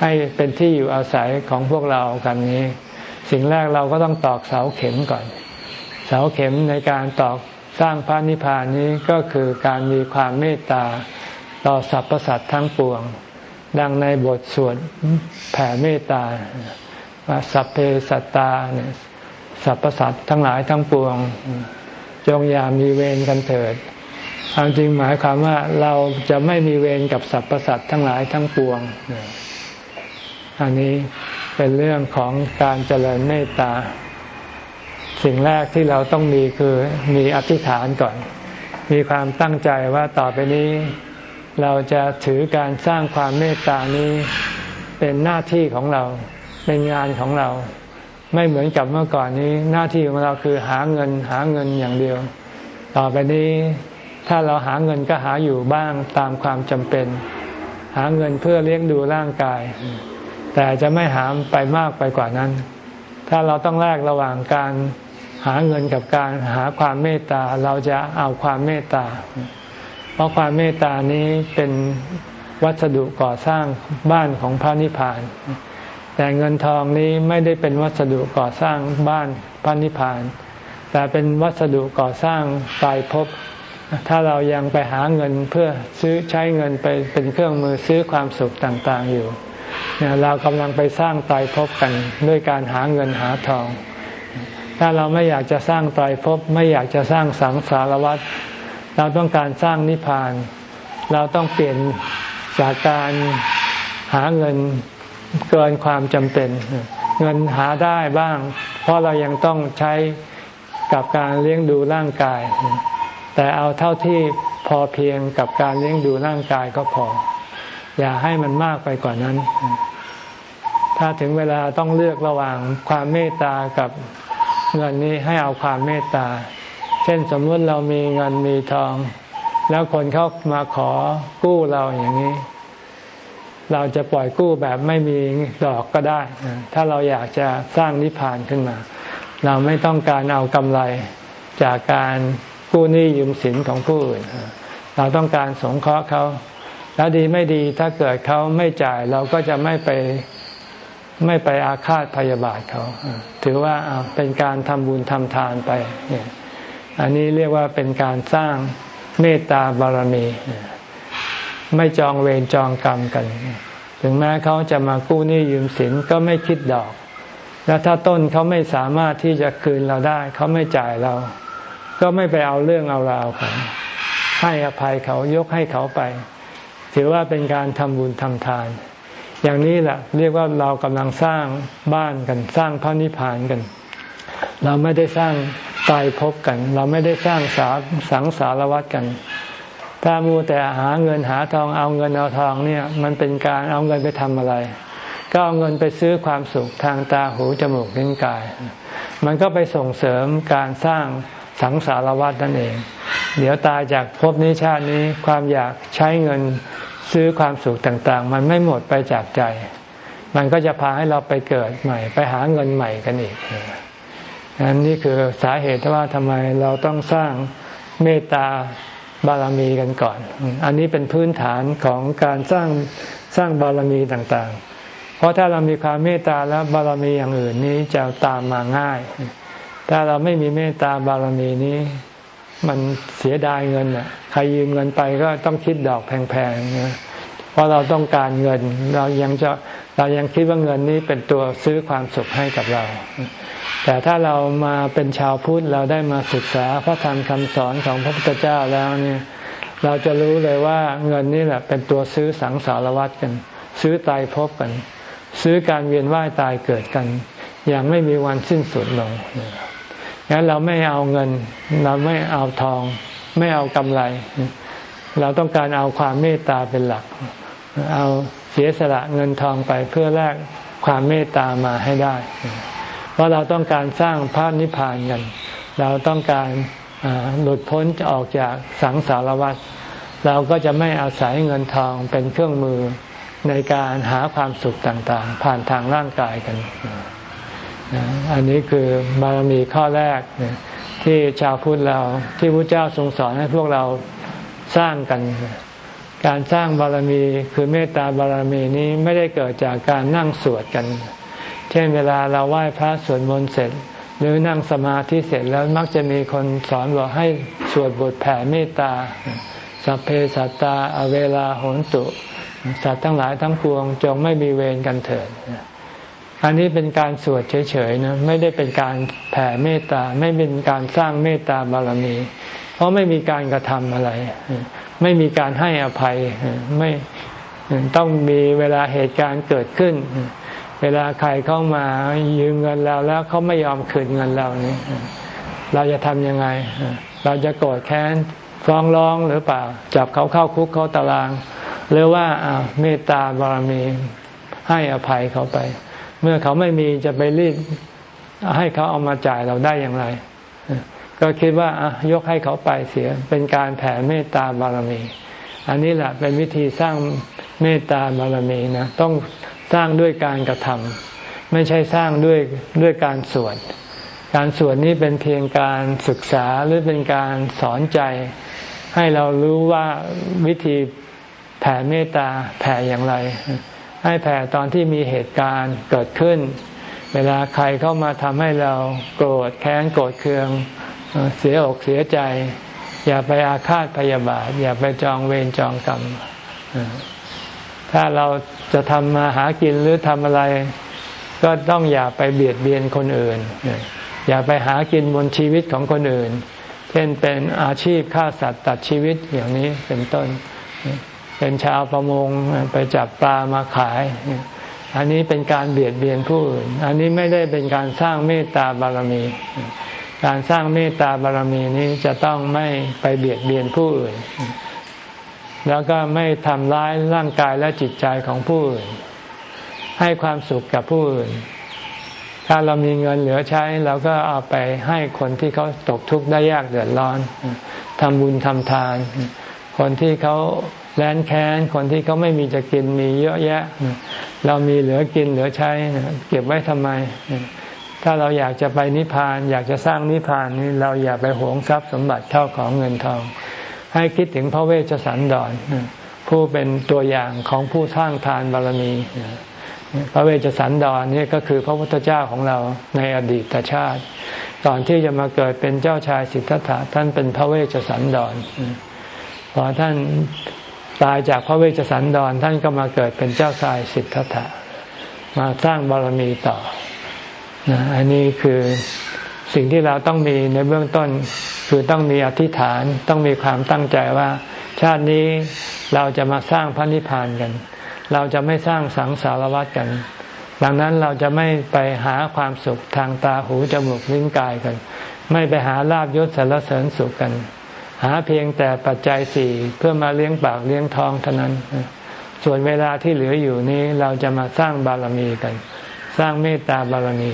[SPEAKER 1] ให้เป็นที่อยู่อาศัยของพวกเรากันนี้ สิ่งแรกเราก็ต้องตอกเสาเข็มก่อน เสาเข็มในการตอกสร้างพระนิพพานนี้ก็คือการมีความเมตตาต่อสรรพสัตว์ทั้งปวง ดังในบทสวดแผ่เมตตา ว่าสัพเพสัตตาเนี่ยสรรพสัตว์ทั้งหลายทั้งปวง จงอย่ามีเวรกันเถิดความจริงหมายความว่าเราจะไม่มีเวรกับสรรพสัตว์ทั้งหลายทั้งปวง อันนี้เป็นเรื่องของการเจริญเมตตา สิ่งแรกที่เราต้องมีคือมีอธิษฐานก่อน มีความตั้งใจว่าต่อไปนี้ เราจะถือการสร้างความเมตตานี้เป็นหน้าที่ของเรา เป็นงานของเรา ไม่เหมือนกับเมื่อก่อนนี้ หน้าที่ของเราคือหาเงินหาเงินอย่างเดียว ต่อไปนี้ถ้าเราหาเงินก็หาอยู่บ้างตามความจำเป็น หาเงินเพื่อเลี้ยงดูร่างกาย แต่จะไม่หาไปมากไปกว่านั้น ถ้าเราต้องแลกระหว่างการหาเงินกับการหาความเมตตาเราจะเอาความเมตตา เพราะความเมตตานี้เป็นวัสดุก่อสร้างบ้านของพระนิพพาน แต่เงินทองนี้ไม่ได้เป็นวัสดุก่อสร้างบ้านพระนิพพาน แต่เป็นวัสดุก่อสร้างตายภพถ้าเรายังไปหาเงินเพื่อซื้อใช้เงินไปเป็นเครื่องมือซื้อความสุขต่างๆอยู่เนี่ยเรากำลังไปสร้างตายภพกันด้วยการหาเงินหาทอง ถ้าเราไม่อยากจะสร้างไตรภพไม่อยากจะสร้างสังสารวัฏเราต้องการสร้างนิพพาน เราต้องเปลี่ยนจากการหาเงิน เกินความจำเป็น เงินหาได้บ้าง เพราะเรายังต้องใช้กับการเลี้ยงดูร่างกาย แต่เอาเท่าที่พอเพียงกับการเลี้ยงดูร่างกายก็พอ อย่าให้มันมากไปกว่านั้น ถ้าถึงเวลาต้องเลือกระหว่างความเมตตากับเงินนี้ให้เอาความเมตตา เช่นสมมติเรามีเงินมีทอง แล้วคนเขามาขอกู้เราอย่างนี้ เราจะปล่อยกู้แบบไม่มีดอกก็ได้ ถ้าเราอยากจะสร้างนิพพานขึ้นมา เราไม่ต้องการเอากำไรจากการกู้หนี้ยืมสินของผู้อื่น เราต้องการสงเคราะห์เขา แล้วดีไม่ดีถ้าเกิดเขาไม่จ่ายเราก็จะไม่ไปไม่ไปอาฆาตพยาบาทเขา ถือว่าเป็นการทำบุญทำทานไป อันนี้เรียกว่าเป็นการสร้างเมตตาบารมี ไม่จองเวรจองกรรมกัน ถึงแม้เขาจะมากู้หนี้ยืมสินก็ไม่คิดดอก แล้วถ้าต้นเขาไม่สามารถที่จะคืนเราได้ เขาไม่จ่ายเรา ก็ไม่ไปเอาเรื่องเอาราวเขาให้อภัยเขายกให้เขาไป ถือว่าเป็นการทำบุญทำทาน อย่างนี้แหละเรียกว่าเรากำลังสร้างบ้านกันสร้างพระนิพพานกัน เราไม่ได้สร้างตายพบกัน เราไม่ได้สร้างสาสังสารวัตกัน ถ้ามูแต่หาเงินหาทองเอาเงินเอาทองเนี่ย มันเป็นการเอาเงินไปทำอะไร ก็เอาเงินไปซื้อความสุขทางตาหูจมูกลิ้นกาย มันก็ไปส่งเสริมการสร้างสังสารวัตนั่นเอง เดี๋ยวตายจากภพนี้ชาตินี้ความอยากใช้เงินซื้อความสุขต่างๆ มันไม่หมดไปจากใจ มันก็จะพาให้เราไปเกิดใหม่ ไปหาเงินใหม่กันอีกอันนี้คือสาเหตุว่าทำไมเราต้องสร้างเมตตา บารมีกันก่อน อันนี้เป็นพื้นฐานของการสร้างสร้างบารมีต่างๆ เพราะถ้าเรามีความเมตตาแล้วบารมีอย่างอื่นนี้จะตามมาง่าย ถ้าเราไม่มีเมตตาบารมีนี้ มันเสียดายเงินอะ ใครยืมเงินไปก็ต้องคิดดอกแพงๆนะเพราะเราต้องการเงิน เรายังจะเรายังคิดว่าเงินนี้เป็นตัวซื้อความสุขให้กับเรา แต่ถ้าเรามาเป็นชาวพุทธเราได้มาศึกษาพระธรรมคำสอนของพระพุทธเจ้าแล้วเนี่ย เราจะรู้เลยว่าเงินนี่แหละเป็นตัวซื้อสังสารวัตรกัน ซื้อตายพบกัน ซื้อการเวียนว่ายตายเกิดกัน อย่างไม่มีวันสิ้นสุดลงงั้นเราไม่เอาเงิน เราไม่เอาทอง ไม่เอากำไร เราต้องการเอาความเมตตาเป็นหลัก เอาเสียสละเงินทองไปเพื่อแลกความเมตตามาให้ได้ เพราะเราต้องการสร้างพระนิพพานกัน เราต้องการหลุดพ้นออกจากสังสารวัฏเราก็จะไม่อาศัยเงินทองเป็นเครื่องมือในการหาความสุขต่างๆ ผ่านทางร่างกายกัน อันนี้คือบารมีข้อแรกที่ชาวพุทธเราที่พระเจ้าทรงสอนให้พวกเราสร้างกัน การสร้างบารมีคือเมตตาบารมีนี้ไม่ได้เกิดจากการนั่งสวดกัน ช่นเวลาเราไหว้พระสวดมนต์เสร็จ หรือนั่งสมาธิเสร็จแล้วมักจะมีคนสอนบอกให้สวดบทแผ่เมตตา สัพเพสัตตาอเวลาโหนตุ สัตว์ทั้งหลายทั้งปวงจงไม่มีเวรกันเถิดอันนี้เป็นการสวดเฉยๆนะไม่ได้เป็นการแผ่เมตตาไม่เป็นการสร้างเมตตาบารมี เพราะไม่มีการกระทำอะไร ไม่มีการให้อภัยไม่ต้องมีเวลาเหตุการณ์เกิดขึ้น เวลาใครเข้ามายืมเงินเราแล้วเขาไม่ยอมคืนเงินเรานี่เราจะทำยังไง เราจะโกรธแค้นฟ้องร้องหรือเปล่า จับเขาเข้าคุกเขาตาราง หรือว่าเมตตาบารมีให้อภัยเขาไป เมื่อเขาไม่มีจะไปรีดให้เขาเอามาจ่ายเราได้อย่างไร ก็คิดว่ายกให้เขาไปเสีย เป็นการแผ่เมตตาบารมี อันนี้แหละเป็นวิธีสร้างเมตตาบารมีนะต้อง สร้างด้วยการกระทำไม่ใช่สร้างด้วยด้วยการสวดการสวดนี้เป็นเพียงการศึกษาหรือเป็นการสอนใจ ให้เรารู้ว่าวิธีแผ่เมตตาแผ่อย่างไร ให้แผ่ตอนที่มีเหตุการณ์เกิดขึ้น เวลาใครเข้ามาทำให้เราโกรธแค้นโกรธเคืองเสียอกเสียใจ อย่าไปอาฆาตพยาบาท อย่าไปจองเวรจองกรรม ถ้าเราจะทำมาหากินหรือทำอะไร ก็ต้องอย่าไปเบียดเบียนคนอื่น อย่าไปหากินบนชีวิตของคนอื่น เช่นเป็นอาชีพฆ่าสัตว์ตัดชีวิตอย่างนี้เป็นต้น เป็นชาวประมงไปจับปลามาขาย อันนี้เป็นการเบียดเบียนผู้อื่น อันนี้ไม่ได้เป็นการสร้างเมตตาบารมี การสร้างเมตตาบารมีนี้จะต้องไม่ไปเบียดเบียนผู้อื่น แล้วก็ไม่ทำร้ายร่างกายและจิตใจของผู้อื่น ให้ความสุขกับผู้อื่น ถ้าเรามีเงินเหลือใช้เราก็เอาไปให้คนที่เขาตกทุกข์ได้ยากเดือดร้อนทำบุญทำทาน คนที่เขาแร้นแค้น คนที่เขาไม่มีจะกินมีเยอะแยะ เรามีเหลือกินเหลือใช้ เก็บไว้ทำไม ถ้าเราอยากจะไปนิพพาน อยากจะสร้างนิพพานนี่เราอย่าไปหวงทรัพย์สมบัติเข้าของเงินทอง ให้คิดถึงพระเวชสันดรผู้เป็นตัวอย่างของผู้สร้างทานบารมี พระเวชสันดรนี่ก็คือพระพุทธเจ้าของเราในอดีตชาติ ก่อนที่จะมาเกิดเป็นเจ้าชายสิทธัตถะท่านเป็นพระเวชสันดรพอท่านตายจากพระเวชสันดรท่านก็มาเกิดเป็นเจ้าชายสิทธัตถะมาสร้างบารมีต่อนะอันนี้คือ สิ่งที่เราต้องมีในเบื้องต้น คือต้องมีอธิษฐานต้องมีความตั้งใจว่า ชาตินี้เราจะมาสร้างพระนิพพานกัน เราจะไม่สร้างสังสารวัฏกัน ดังนั้นเราจะไม่ไปหาความสุขทางตาหูจมูกลิ้นกายกัน ไม่ไปหาลาบยศสารเสริญสุขกัน หาเพียงแต่ปัจจัยสี่เพื่อมาเลี้ยงปากเลี้ยงท้องเท่านั้น ส่วนเวลาที่เหลืออยู่นี้เราจะมาสร้างบารมีกัน สร้างเมตตาบารมี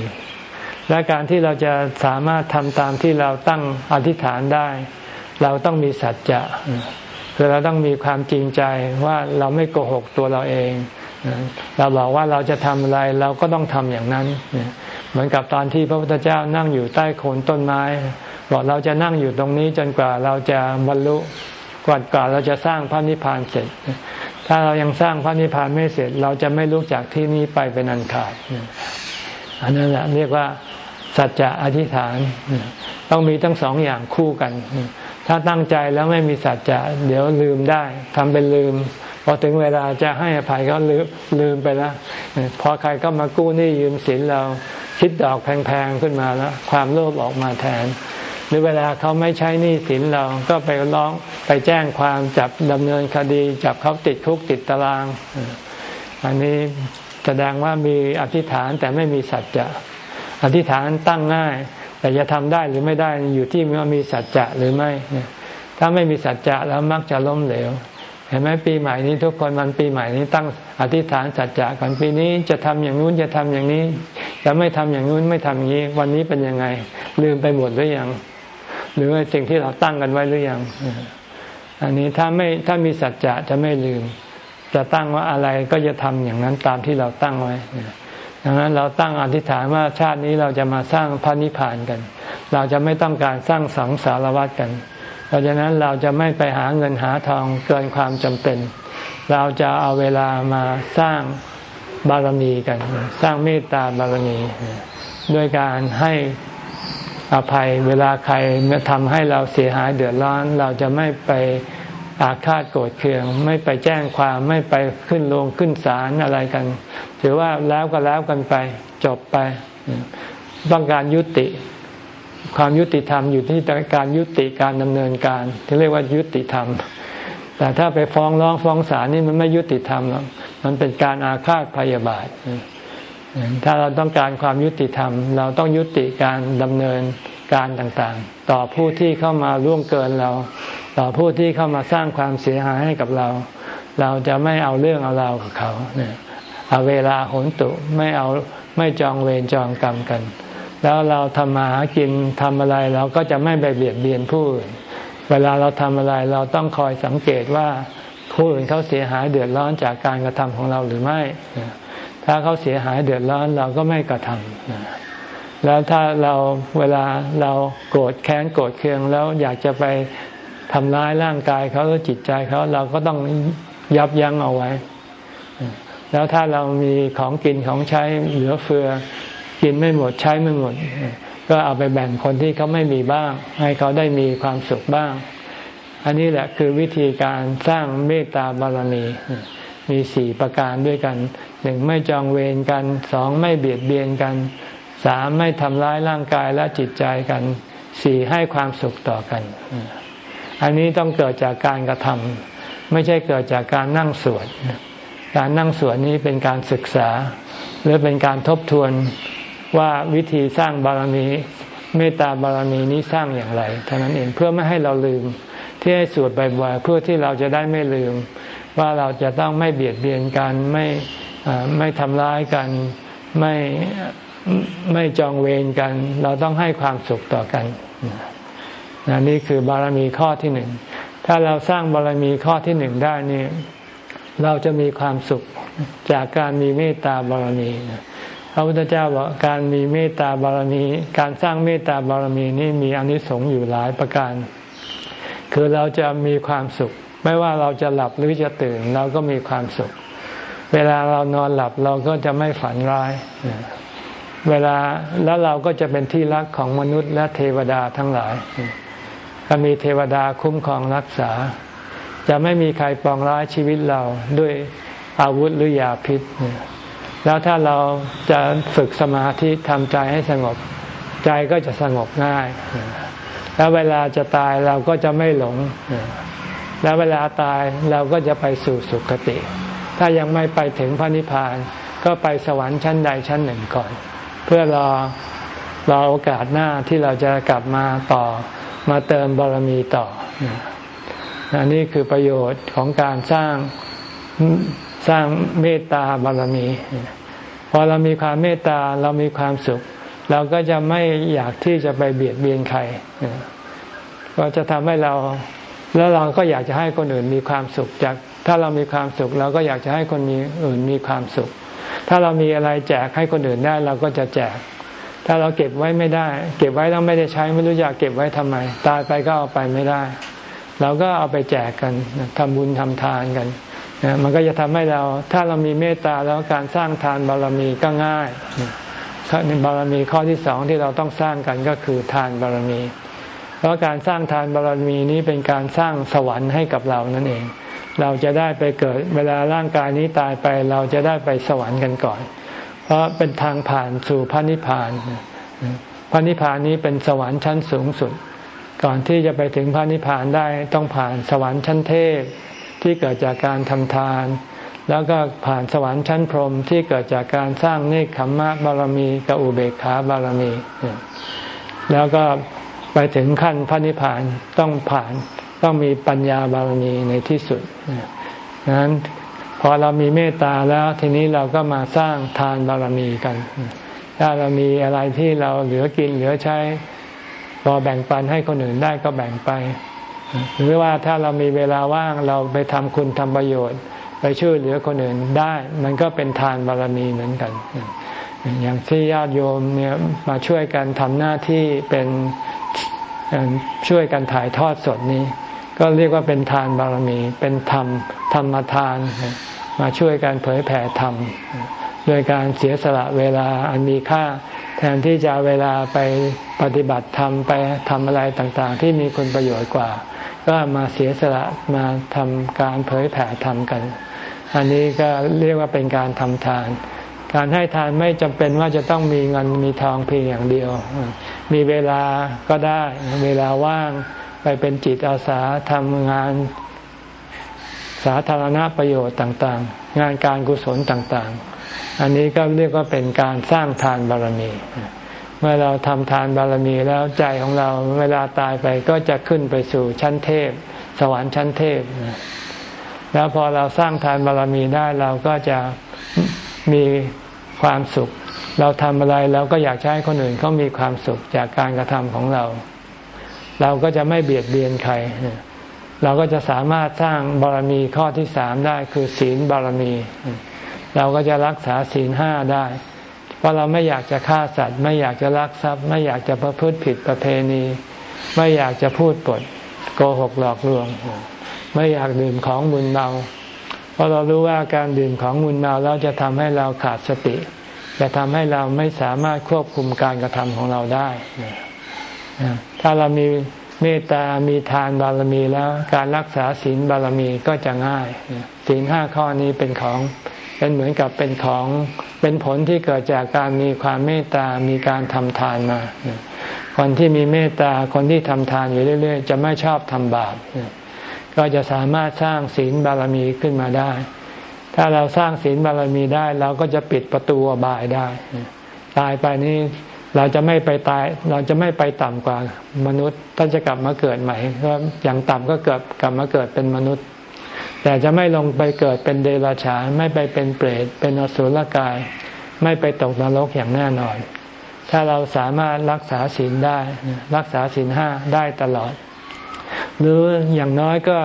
[SPEAKER 1] และการที่เราจะสามารถทำตามที่เราตั้งอธิษฐานได้ เราต้องมีสัจจะคือเราต้องมีความจริงใจว่าเราไม่โกหกตัวเราเอง เราบอกว่าเราจะทำอะไรเราก็ต้องทำอย่างนั้น เหมือนกับตอนที่พระพุทธเจ้านั่งอยู่ใต้โคนต้นไม้ บอกเราจะนั่งอยู่ตรงนี้จนกว่าเราจะบรรลุกว่ากว่าเราจะสร้างพระนิพพานเสร็จ ถ้าเรายังสร้างพระนิพพานไม่เสร็จ เราจะไม่ลุกจากที่นี้ไปเป็นอันขาดอันนั้นแหละเรียกว่า สัจจะอธิษฐาน ต้องมีทั้งสองอย่างคู่กัน ถ้าตั้งใจแล้วไม่มีสัจจะ เดี๋ยวลืมได้ทำเป็นลืม พอถึงเวลาจะให้อภัยก็ลืมลืมไปแล้วพอใครก็มากู้หนี้ยืมสินเราคิดดอกแพงๆขึ้นมาแล้ว ความโลภออกมาแทน หรือเวลาเขาไม่ใช้หนี้สินเราก็ไปร้องไปแจ้งความจับดำเนินคดี จับเขาติดคุกติดตาราง อันนี้แสดงว่ามีอธิษฐานแต่ไม่มีสัจจะ อธิษฐานตั้งง่าย แต่จะทำได้หรือไม่ได้อยู่ที่ว่ามีสัจจะหรือไม่ถ้าไม่มีสัจจะแล้วมักจะล้มเหลว เห็นไหมปีใหม่นี้ทุกคนมันปีใหม่นี้ตั้งอธิษฐานสัจจะก่อนปีนี้จะทำอย่างนู้นจะทำอย่างนี้จะไม่ทำอย่างนู้นไม่ทำอย่างนี้ วันนี้เป็นยังไง ลืมไปหมดหรือยังหรือว่าสิ่งที่เราตั้งกันไว้หรือยังอันนี้ถ้าไม่ถ้ามีสัจจะจะไม่ลืม จะตั้งว่าอะไรก็จะทำอย่างนั้นตามที่เราตั้งไว้ ดังนั้นเราตั้งอธิษฐานว่าชาตินี้เราจะมาสร้างพระนิพพานกัน เราจะไม่ต้องการสร้างสังสารวัฏกัน เพราะฉะนั้นเราจะไม่ไปหาเงินหาทองเกินความจำเป็น เราจะเอาเวลามาสร้างบารมีกัน สร้างเมตตาบารมีด้วยการให้อภัยเวลาใครทำให้เราเสียหายเดือดร้อน เราจะไม่ไป อาฆาตโกรธเคือง ไม่ไปแจ้งความไม่ไปขึ้นลงขึ้นศาลอะไรกัน ถือว่าแล้วก็แล้วกันไปจบไป ต้องการยุติ ความยุติธรรมอยู่ที่การยุติการดำเนินการที่เรียกว่ายุติธรรม แต่ถ้าไปฟ้องร้องฟ้องศาลนี่มันไม่ยุติธรรมหรอกมันเป็นการอาฆาตพยาบาทถ้าเราต้องการความยุติธรรม เราต้องยุติการดำเนินการต่างๆ ต่อผู้ที่เข้ามาร่วงเกินเรา ต่อผู้ที่เข้ามาสร้างความเสียหายให้กับเรา เราจะไม่เอาเรื่องเอาราวกับเขาเนี่ยเอาเวลาหนตุไม่เอาไม่จองเวรจองกรรมกัน แล้วเราทำมาหากินทำอะไรเราก็จะไม่ไปเบียดเบียนผู้อื่นเวลาเราทำอะไรเราต้องคอยสังเกตว่าผู้อื่นเขาเสียหายเดือดร้อนจากการกระทำของเราหรือไม่ ถ้าเขาเสียหายเดือดร้อนเราก็ไม่กระทำแล้วถ้าเราเวลาเราโกรธแค้นโกรธเคืองแล้วอยากจะไป ทำร้ายร่างกายเขาหรือจิตใจเขาเราก็ต้องยับยั้งเอาไว้ แล้วถ้าเรามีของกินของใช้เหลือเฟือ กินไม่หมดใช้ไม่หมด ก็เอาไปแบ่งคนที่เขาไม่มีบ้าง ให้เขาได้มีความสุขบ้าง อันนี้แหละคือวิธีการสร้างเมตตาบารมีมีสี่ประการด้วยกันหนึ่งไม่จองเวรกันสองไม่เบียดเบียนกันสามไม่ทำร้ายร่างกายและจิตใจกันสี่ให้ความสุขต่อกัน อันนี้ต้องเกิดจากการกระทำไม่ใช่เกิดจากการนั่งสวดการนั่งสวดนี้เป็นการศึกษา หรือเป็นการทบทวนว่าวิธีสร้างบารมีเมตตาบารมีนี้สร้างอย่างไรเท่านั้นเองเพื่อไม่ให้เราลืม ที่ให้สวดบ่อยๆเพื่อที่เราจะได้ไม่ลืม ว่าเราจะต้องไม่เบียดเบียนกันไม่ไม่ทำร้ายกันไม่ไม่จองเวรกัน เราต้องให้ความสุขต่อกัน นนี่คือบารมีข้อที่หนึ่ง ถ้าเราสร้างบารมีข้อที่หนึ่งได้นี่เราจะมีความสุขจากการมีเมตตาบารมีพระพุทธเจ้าบอกการมีเมตตาบารมี การสร้างเมตตาบารมีนี่มีอนิสงส์อยู่หลายประการ คือเราจะมีความสุข ไม่ว่าเราจะหลับหรือจะตื่น เราก็มีความสุข เวลาเรานอนหลับเราก็จะไม่ฝันร้าย เวลาแล้วเราก็จะเป็นที่รักของมนุษย์และเทวดาทั้งหลาย ก็มีเทวดาคุ้มครองรักษา จะไม่มีใครปองร้ายชีวิตเราด้วยอาวุธหรือยาพิษ แล้วถ้าเราจะฝึกสมาธิทำใจให้สงบ ใจก็จะสงบง่าย แล้วเวลาจะตายเราก็จะไม่หลง แล้วเวลาตายเราก็จะไปสู่สุคติ ถ้ายังไม่ไปถึงพระนิพพาน ก็ไปสวรรค์ชั้นใดชั้นหนึ่งก่อน เพื่อรอรอโอกาสหน้าที่เราจะกลับมาต่อ มาเติมบารมีต่ออันนี้คือประโยชน์ของการสร้างสร้างเมตตาบารมี พอเรามีความเมตตาเรามีความสุข เราก็จะไม่อยากที่จะไปเบียดเบียนใครก็จะทำให้เราแล้วเราก็อยากจะให้คนอื่นมีความสุขจาก ถ้าเรามีความสุข เราก็อยากจะให้คนมีอื่นมีความสุข ถ้าเรามีอะไรแจกให้คนอื่นได้ เราก็จะแจก ถ้าเราเก็บไว้ไม่ได้ เก็บไว้แล้วไม่ได้ใช้ไม่รู้อยากเก็บไว้ทำไม ตายไปก็เอาไปไม่ได้ เราก็เอาไปแจกกันทำบุญทำทานกันมันก็จะทำให้เรา ถ้าเรามีเมตตาแล้วการสร้างทานบารมีก็ง่ายในบารมีข้อที่สองที่เราต้องสร้างกันก็คือทานบารมี เพราะการสร้างทานบารมีนี้เป็นการสร้างสวรรค์ให้กับเรานั่นเอง เราจะได้ไปเกิดเวลาร่างกายนี้ตายไป เราจะได้ไปสวรรค์กันก่อน พราะเป็นทางผ่านสู่พระนิพพานพระนิพพานนี้เป็นสวรรค์ชั้นสูงสุด ก่อนที่จะไปถึงพระนิพพานได้ต้องผ่านสวรรค์ชั้นเทพที่เกิดจากการทำทาน แล้วก็ผ่านสวรรค์ชั้นพรหมที่เกิดจากการสร้างเนคขมมะบารมีกับอุเบกขาบารมี แล้วก็ไปถึงขั้นพระนิพพานต้องผ่านต้องมีปัญญาบารมีในที่สุดดังนั้น พอเรามีเมตตาแล้วทีนี้เราก็มาสร้างทานบารมีกัน ถ้าเรามีอะไรที่เราเหลือกินเหลือใช้พอแบ่งปันให้คนอื่นได้ก็แบ่งไป หรือว่าถ้าเรามีเวลาว่างเราไปทำคุณทำประโยชน์ ไปช่วยเหลือคนอื่นได้ มันก็เป็นทานบารมีเหมือนกัน อย่างที่ญาติโยมเนี่ยมาช่วยกันทำหน้าที่เป็นช่วยกันถ่ายทอดสดนี้ ก็เรียกว่าเป็นทานบารมี เป็นธรรมธรรมทาน มาช่วยกันเผยแผ่ธรรมโดยการเสียสละเวลาอันมีค่า แทนที่จะเวลาไปปฏิบัติธรรมไปทำอะไรต่างๆ ที่มีคุณประโยชน์กว่า ก็มาเสียสละมาทำการเผยแผ่ธรรมกัน อันนี้ก็เรียกว่าเป็นการทำทาน การให้ทานไม่จำเป็นว่าจะต้องมีเงินมีทองเพียงอย่างเดียว มีเวลาก็ได้เวลาว่าง ไปเป็นจิตอาสาทำงานสาธารณประโยชน์ต่างๆ งานการกุศลต่างๆ อันนี้ก็เรียกว่าเป็นการสร้างทานบารมี เมื่อเราทำทานบารมีแล้วใจของเราเวลาตายไปก็จะขึ้นไปสู่ชั้นเทพ สวรรค์ชั้นเทพ แล้วพอเราสร้างทานบารมีได้เราก็จะมีความสุข เราทำอะไรเราก็อยากให้คนอื่นเขามีความสุขจากการกระทำของเรา เราก็จะไม่เบียดเบียนใคร เราก็จะสามารถสร้างบารมีข้อที่สามได้คือศีลบารมี เราก็จะรักษาศีลห้าได้ เพราะเราไม่อยากจะฆ่าสัตว์ ไม่อยากจะลักทรัพย์ ไม่อยากจะประพฤติผิดประเพณี ไม่อยากจะพูดปดโกหกหลอกลวง ไม่อยากดื่มของมึนเมา เพราะเรารู้ว่าการดื่มของมึนเมาแล้วจะทำให้เราขาดสติ จะทำให้เราไม่สามารถควบคุมการกระทำของเราได้ ถ้าเรามีเมตตามีทานบารมีแล้ว การรักษาศีลบารมีก็จะง่าย ศีลห้าข้อนี้เป็นของเป็นเหมือนกับเป็นของเป็นผลที่เกิดจากการมีความเมตตา มีการทำทานมา คนที่มีเมตตาคนที่ทำทานอยู่เรื่อย ๆ จะไม่ชอบทำบาปก็จะสามารถสร้างศีลบารมีขึ้นมาได้ ถ้าเราสร้างศีลบารมีได้ เราก็จะปิดประตูอบายได้ ตายไปนี้ เราจะไม่ไปตาย เราจะไม่ไปต่ำกว่ามนุษย์ถ้าจะกลับมาเกิดใหม่ก็อย่างต่ำก็เกิดกลับมาเกิดเป็นมนุษย์ แต่จะไม่ลงไปเกิดเป็นเดรัจฉานไม่ไปเป็นเปรตเป็นอสุรกาย ไม่ไปตกนรกอย่างแน่นอน ถ้าเราสามารถรักษาศีลได้ รักษาศีลห้าได้ตลอด หรืออย่างน้อยก็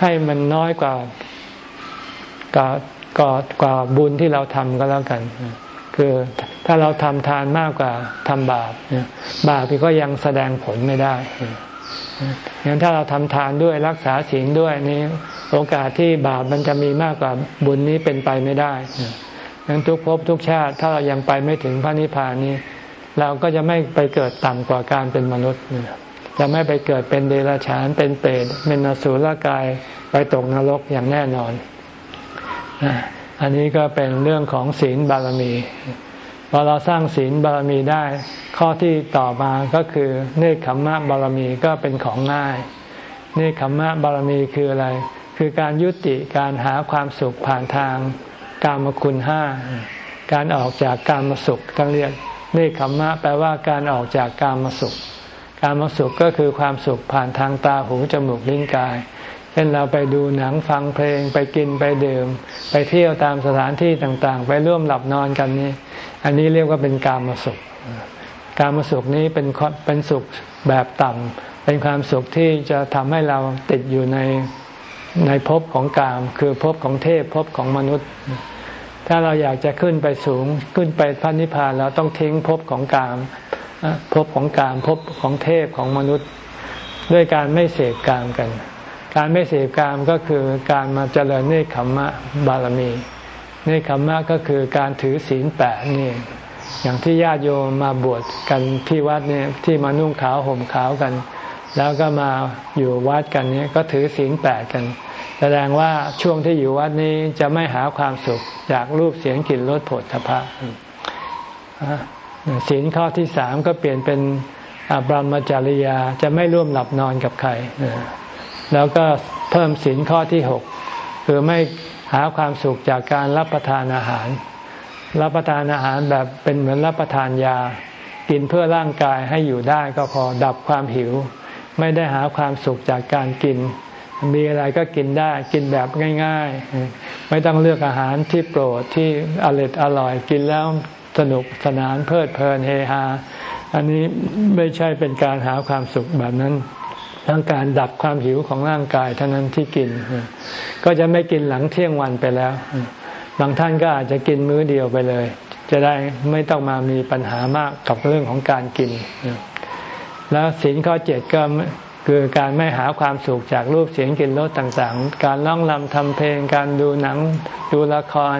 [SPEAKER 1] ให้มันน้อยกว่ากว่ากว่ากว่าบุญที่เราทำก็แล้วกัน คือถ้าเราทำทานมากกว่าทำบาปบาปก็ยังแสดงผลไม่ได้งั้นถ้าเราทำทานด้วยรักษาศีลด้วยนี้ โอกาสที่บาปมันจะมีมากกว่าบุญนี้เป็นไปไม่ได้งั้นทุกภพทุกชาติ ถ้าเรายังไปไม่ถึงพระนิพพานนี้ เราก็จะไม่ไปเกิดต่ำกว่าการเป็นมนุษย์จะไม่ไปเกิดเป็นเดรัจฉานเป็นเปรตเป็นนสุรกายไปตกนรกอย่างแน่นอน อันนี้ก็เป็นเรื่องของศีลบารมีพอเราสร้างศีลบารมีได้ ข้อที่ต่อมาก็คือเนคขมมะบารมีก็เป็นของง่าย เนคขมมะบารมีคืออะไร คือการยุติการหาความสุขผ่านทางกามคุณห้าการออกจากกามสุขทั้งเรียกเนคขมมะแปลว่าการออกจากกามสุข กามสุขก็คือความสุขผ่านทางตาหูจมูกลิ้นกาย ช่นเราไปดูหนังฟังเพลงไปกินไปดื่ม ไปเที่ยวตามสถานที่ต่างๆ ไปร่วมหลับนอนกันนี่อันนี้เรียกว่าเป็นกามสุข กามสุขนี้เป็นเป็นสุขแบบต่ำเป็นความสุขที่จะทำให้เราติดอยู่ในในภพของกาม คือภพของเทพภพของมนุษย์ ถ้าเราอยากจะขึ้นไปสูงขึ้นไปพระนิพพานเราต้องทิ้งภพของกามภพของกามภพของเทพของมนุษย์ ด้วยการไม่เสกกามกัน การไม่เสพกามก็คือการมาเจริญเนคขมมะบารมี เนคขมมะก็คือการถือศีลแปดนี่ อย่างที่ญาติโยมมาบวชกันที่วัดเนี่ยที่มานุ่งขาวห่มขาวกัน แล้วก็มาอยู่วัดกันนี้ก็ถือศีลแปดกัน แสดงว่าช่วงที่อยู่วัดนี้จะไม่หาความสุขจากรูปเสียงกลิ่นรสผลทพะศีลข้อที่สามก็เปลี่ยนเป็นอบรมจริยาจะไม่ร่วมหลับนอนกับใคร แล้วก็เพิ่มศีลข้อที่หกคือไม่หาความสุขจากการรับประทานอาหาร รับประทานอาหารแบบเป็นเหมือนรับประทานยา กินเพื่อร่างกายให้อยู่ได้ก็พอดับความหิว ไม่ได้หาความสุขจากการกิน มีอะไรก็กินได้กินแบบง่าย ๆ ไม่ต้องเลือกอาหารที่โปรดที่อร่อยอร่อยกินแล้วสนุกสนานเพลิดเพลินเฮฮาอันนี้ไม่ใช่เป็นการหาความสุขแบบนั้น ต้องการดับความหิวของร่างกายเท่านั้นที่กิน ก็จะไม่กินหลังเที่ยงวันไปแล้ว บางท่านก็อาจจะกินมื้อเดียวไปเลย จะได้ไม่ต้องมามีปัญหามากกับเรื่องของการกิน แล้วศีลข้อเจ็ดก็คือการไม่หาความสุขจากรูปเสียงกลิ่นรสต่างๆ การร้องรำทำเพลง การดูหนัง ดูละคร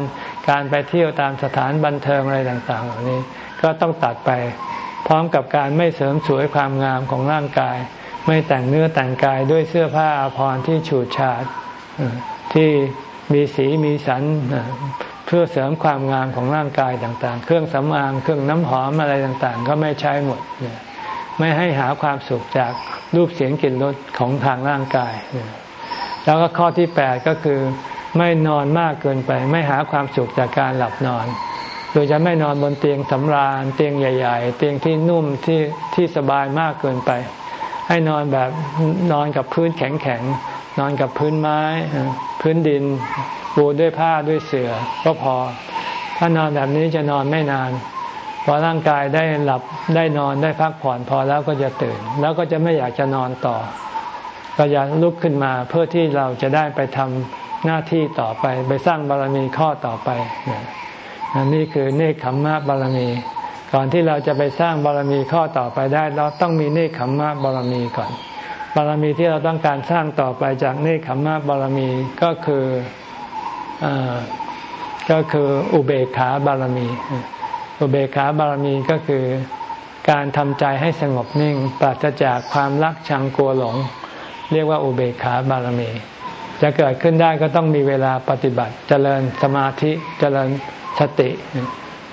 [SPEAKER 1] การไปเที่ยวตามสถานบันเทิงอะไรต่างๆ เหล่านี้ก็ต้องตัดไป พร้อมกับการไม่เสริมสวยความงามของร่างกาย ไม่แต่งเนื้อแต่งกายด้วยเสื้อผ้าอาภรณ์ที่ฉูดฉาดที่มีสีมีสันเพื่อเสริมความงามของร่างกายต่างๆ เครื่องสำอางเครื่องน้ำหอมอะไรต่างๆ ก็ไม่ใช้หมด ไม่ให้หาความสุขจากรูปเสียงกลิ่นรสของทางร่างกาย แล้วก็ข้อที่แปดก็คือไม่นอนมากเกินไป ไม่หาความสุขจากการหลับนอน โดยจะไม่นอนบนเตียงสำราญ เตียงใหญ่ ๆ เตียงที่นุ่มที่ที่สบายมากเกินไป ให้นอนแบบนอนกับพื้นแข็งๆ นอนกับพื้นไม้ พื้นดินปูด้วยผ้าด้วยเสือ่อก็พอ ถ้านอนแบบนี้จะนอนไม่นานพอร่างกายได้หลับได้นอนได้พักผ่อนพอแล้วก็จะตื่น แล้วก็จะไม่อยากจะนอนต่อ ก็อยากลุกขึ้นมาเพื่อที่เราจะได้ไปทำหน้าที่ต่อไป ไปสร้างบารมีข้อต่อไปนี่คือเนคขมมะบารมี ก่อนที่เราจะไปสร้างบารมีข้อต่อไปได้ เราต้องมีเนคขมมะบารมีก่อน บารมีที่เราต้องการสร้างต่อไปจากเนคขมมะบารมีก็คืออก็คืออุเบกขาบารมี อุเบกขาบารมีก็คือการทำใจให้สงบนิ่ง ปราศจากความรักชังกลัวหลง เรียกว่าอุเบกขาบารมี จะเกิดขึ้นได้ก็ต้องมีเวลาปฏิบัติเจริญสมาธิเจริญสติ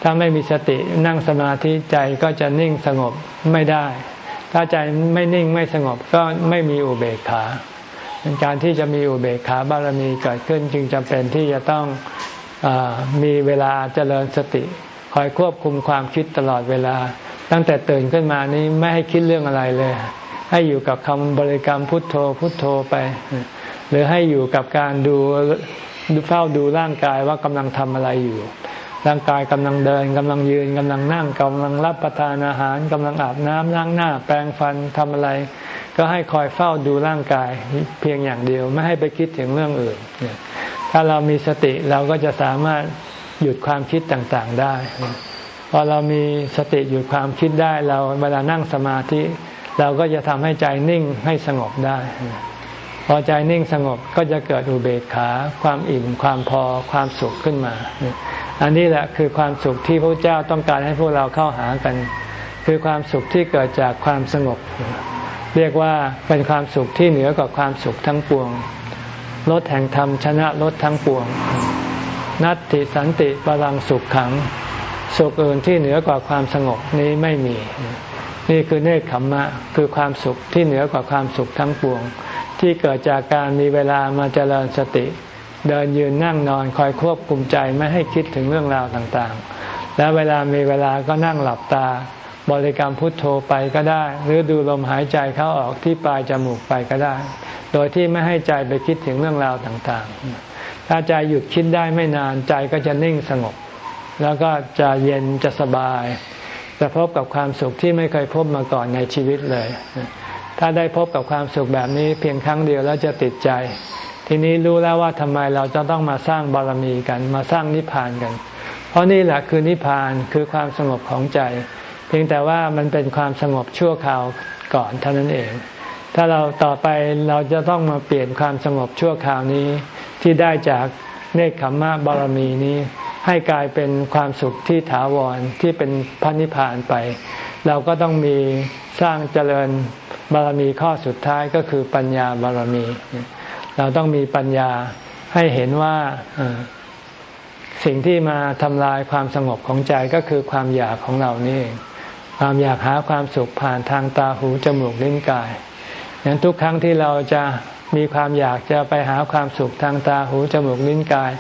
[SPEAKER 1] ถ้าไม่มีสตินั่งสมาธิใจก็จะนิ่งสงบไม่ได้ ถ้าใจไม่นิ่งไม่สงบก็ไม่มีอุเบกขาการที่จะมีอุเบกขาบารมีเกิดขึ้นจึงจำเป็นที่จะต้องอมีเวลาเจริญสติคอยควบคุมความคิดตลอดเวลา ตั้งแต่ตื่นขึ้นมานี้ไม่ให้คิดเรื่องอะไรเลย ให้อยู่กับคำบริกรรมพุทโธพุทโธไป หรือให้อยู่กับการดูเฝ้าดูร่างกายว่ากำลังทำอะไรอยู่ ร่างกายกำลังเดินกำลังยืนกำลังนั่งกำลังรับประทานอาหารกำลังอาบน้ำล้างหน้า แปรงฟันทำอะไร ก็ให้คอยเฝ้าดูร่างกายเพียงอย่างเดียวไม่ให้ไปคิดถึงเรื่องอื่น ถ้าเรามีสติเราก็จะสามารถหยุดความคิดต่างๆได้ พอเรามีสติหยุดความคิดได้เราเวลานั่งสมาธิ เราก็จะทำให้ใจนิ่งให้สงบได้พอใจนิ่งสงบก็จะเกิดอุเบกขา ความอิ่มความพอความสุขขึ้นมา อันนี้แหละคือความสุขที่พระเจ้าต้องการให้พวกเราเข้าหากัน คือความสุขที่เกิดจากความสงบ เรียกว่าเป็นความสุขที่เหนือกว่าความสุขทั้งปวงลดแห่งธรรมชนะลดทั้งปวง นัตติสันติบาลังสุขขัง สุขอื่นที่เหนือกว่าความสงบนี้ไม่มี นี่คือเนคขมมะคือความสุขที่เหนือกว่าความสุขทั้งปวง ที่เกิดจากการมีเวลามาเจริญสติ เดินยืนนั่งนอนคอยควบคุมใจไม่ให้คิดถึงเรื่องราวต่างๆ และเวลามีเวลาก็นั่งหลับตา บริกรรมพุทโธไปก็ได้ หรือดูลมหายใจเข้าออกที่ปลายจมูกไปก็ได้ โดยที่ไม่ให้ใจไปคิดถึงเรื่องราวต่างๆ ถ้าใจหยุดคิดได้ไม่นานใจก็จะนิ่งสงบ แล้วก็จะเย็นจะสบายจะพบกับความสุขที่ไม่เคยพบมาก่อนในชีวิตเลย ถ้าได้พบกับความสุขแบบนี้เพียงครั้งเดียวแล้วจะติดใจ ทีนี้รู้แล้วว่าทำไมเราจะต้องมาสร้างบารมีกัน มาสร้างนิพพานกัน เพราะนี่แหละคือนิพพานคือความสงบของใจ เพียงแต่ว่ามันเป็นความสงบชั่วคราวก่อนเท่านั้นเอง ถ้าเราต่อไปเราจะต้องมาเปลี่ยนความสงบชั่วคราวนี้ที่ได้จากเนคขมมะบารมีนี้ ให้กลายเป็นความสุขที่ถาวรที่เป็นพระนิพพานไป เราก็ต้องมีสร้างเจริญบารมีข้อสุดท้ายก็คือปัญญาบารมี เราต้องมีปัญญาให้เห็นว่าสิ่งที่มาทำลายความสงบของใจก็คือความอยากของเรานี่ ความอยากหาความสุขผ่านทางตาหูจมูกลิ้นกายอย่างทุกครั้งที่เราจะมีความอยากจะไปหาความสุขทางตาหูจมูกลิ้นกาย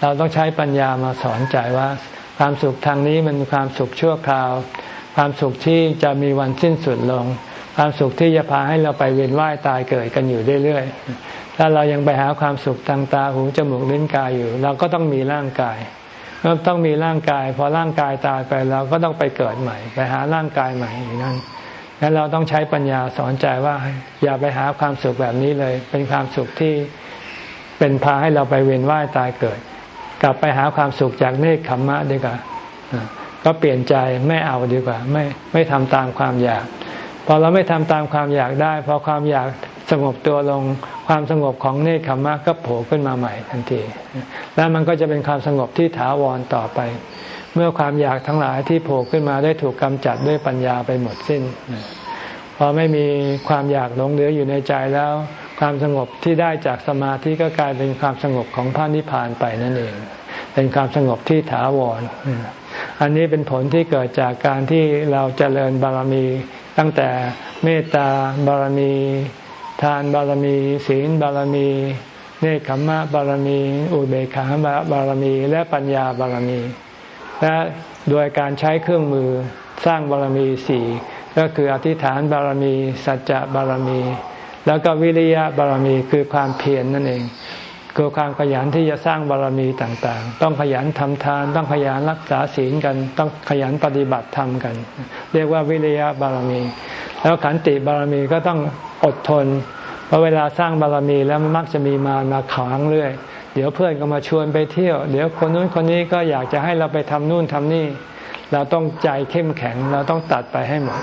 [SPEAKER 1] เราต้องใช้ปัญญามาสอนใจว่า ความสุขทางนี้มันความสุขชั่วคราว ความสุขที่จะมีวันสิ้นสุดลง ความสุขที่จะพาให้เราไปเวียนว่ายตายเกิดกันอยู่เรื่อย ถ้าเรายังไปหาความสุขทางตาหูจมูกลิ้นกายอยู่ เราก็ต้องมีร่างกายเมื่อต้องมีร่างกาย พอร่างกายตายไปเราก็ต้องไปเกิดใหม่ ไปหาร่างกายใหม่อย่างนั้นงั้นเราต้องใช้ปัญญาสอนใจว่า อย่าไปหาความสุขแบบนี้เลย เป็นความสุขที่เป็นพาให้เราไปเวียนว่ายตายเกิด กลับไปหาความสุขจากเนคขมมะดีกว่าก็เปลี่ยนใจไม่เอาดีกว่า ไม่ไม่ทำตามความอยาก พอเราไม่ทำตามความอยากได้ พอความอยาก สงบตัวลงความสงบของเนคขมมะก็โผล่ขึ้นมาใหม่ทันที แล้วมันก็จะเป็นความสงบที่ถาวรต่อไป เมื่อความอยากทั้งหลายที่โผล่ขึ้นมาได้ถูกกำจัดด้วยปัญญาไปหมดสิ้น พอไม่มีความอยากหลงเหลืออยู่ในใจแล้ว ความสงบที่ได้จากสมาธิก็กลายเป็นความสงบของพระนิพพานไปนั่นเอง เป็นความสงบที่ถาวรอันนี้เป็นผลที่เกิดจากการที่เราเจริญบารมีตั้งแต่เมตตาบารมี ทานบารมี ศีลบารมี เนคขมะบารมี อุเบกขาบารมี และปัญญาบารมี และโดยการใช้เครื่องมือสร้างบารมีสี่ก็คืออธิษฐานบารมี สัจจะบารมี แล้วก็วิริยะบารมีคือความเพียรนนั่นเองคือความขยันที่จะสร้างบารมีต่างๆ ต้องขยันทำทาน ต้องขยันรักษาศีลกัน ต้องขยันปฏิบัติธรรมกัน เรียกว่าวิริยะบารมี แล้วขันติบารมีก็ต้องอดทน เพราะเวลาสร้างบารมีแล้วมันมักจะมีมามาขังเรื่อย เดี๋ยวเพื่อนก็มาชวนไปเที่ยว เดี๋ยวคนนู้นคนนี้ก็อยากจะให้เราไปทำนู่นทำนี่ เราต้องใจเข้มแข็ง เราต้องตัดไปให้หมด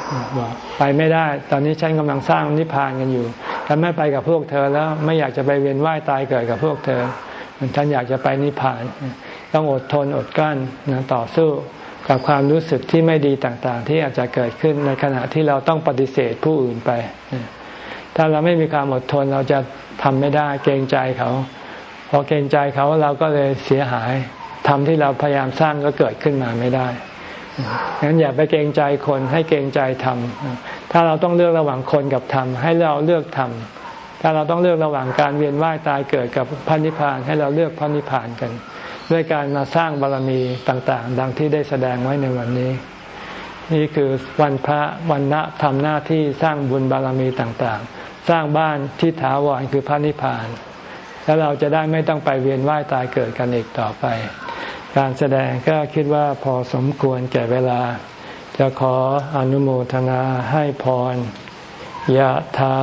[SPEAKER 1] ไปไม่ได้ ตอนนี้ฉันกำลังสร้างนิพพานกันอยู่ฉันไม่ไปกับพวกเธอแล้วไม่อยากจะไปเวียนว่ายตายเกิดกับพวกเธอฉันอยากจะไปนิพพาน ต้องอดทนอดกลั้นนะต่อสู้ กับความรู้สึกที่ไม่ดีต่างๆ ที่อาจจะเกิดขึ้นในขณะที่เราต้องปฏิเสธผู้อื่นไป ถ้าเราไม่มีความอดทนเราจะทำไม่ได้เกรงใจเขา พอเกรงใจเขาเราก็เลยเสียหายทำที่เราพยายามสร้างก็เกิดขึ้นมาไม่ได้งั้นอย่าไปเกรงใจคนให้เกรงใจธรรม ถ้าเราต้องเลือกระหว่างคนกับธรรมให้เราเลือกธรรม ถ้าเราต้องเลือกระหว่างการเวียนว่ายตายเกิดกับพันธิพานให้เราเลือกพันธิพานกัน ด้วยการมาสร้างบารรมีต่างๆ ดังที่ได้แสดงไว้ในวันนี้ นี่คือวันพระวันณะทำหน้าที่สร้างบุญบารรมีต่างๆ สร้างบ้านที่ถาวรคือพันธิพาน แล้วเราจะได้ไม่ต้องไปเวียนว่ายตายเกิดกันอีกต่อไป การแสดงก็คิดว่าพอสมควรแก่เวลา จะขออนุโมทนาให้พรยะถา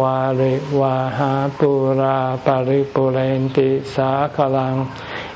[SPEAKER 1] วาริวาหาปุราปาริปุเรนติสาขลัง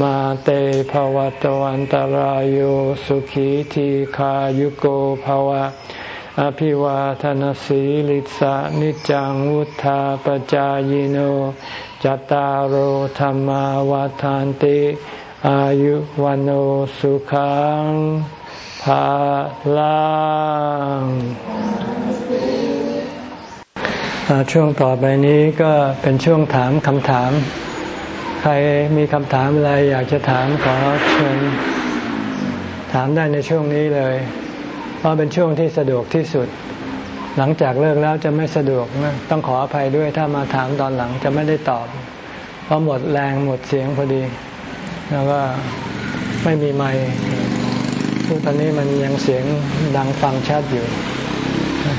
[SPEAKER 1] มาเตภวัตวันตารโยสุขีทีขายุโกภวะ อภิวาทนสีลิสานิจังวุธาปจายโนจตารโหธรรมวาทานติ อายุวันโอสุขังภาลังช่วงต่อไปนี้ก็เป็นช่วงถามคำถาม ใครมีคำถามอะไร อยากจะถามขอเชิญถามได้ในช่วงนี้เลย เพราะเป็นช่วงที่สะดวกที่สุด หลังจากเลิกแล้วจะไม่สะดวกนะต้องขออภัยด้วยถ้ามาถามตอนหลังจะไม่ได้ตอบ เพราะหมดแรงหมดเสียงพอดี แล้วก็ไม่มีไมค์ทุกตอนนี้มันยังเสียงดังฟังชัดอยู่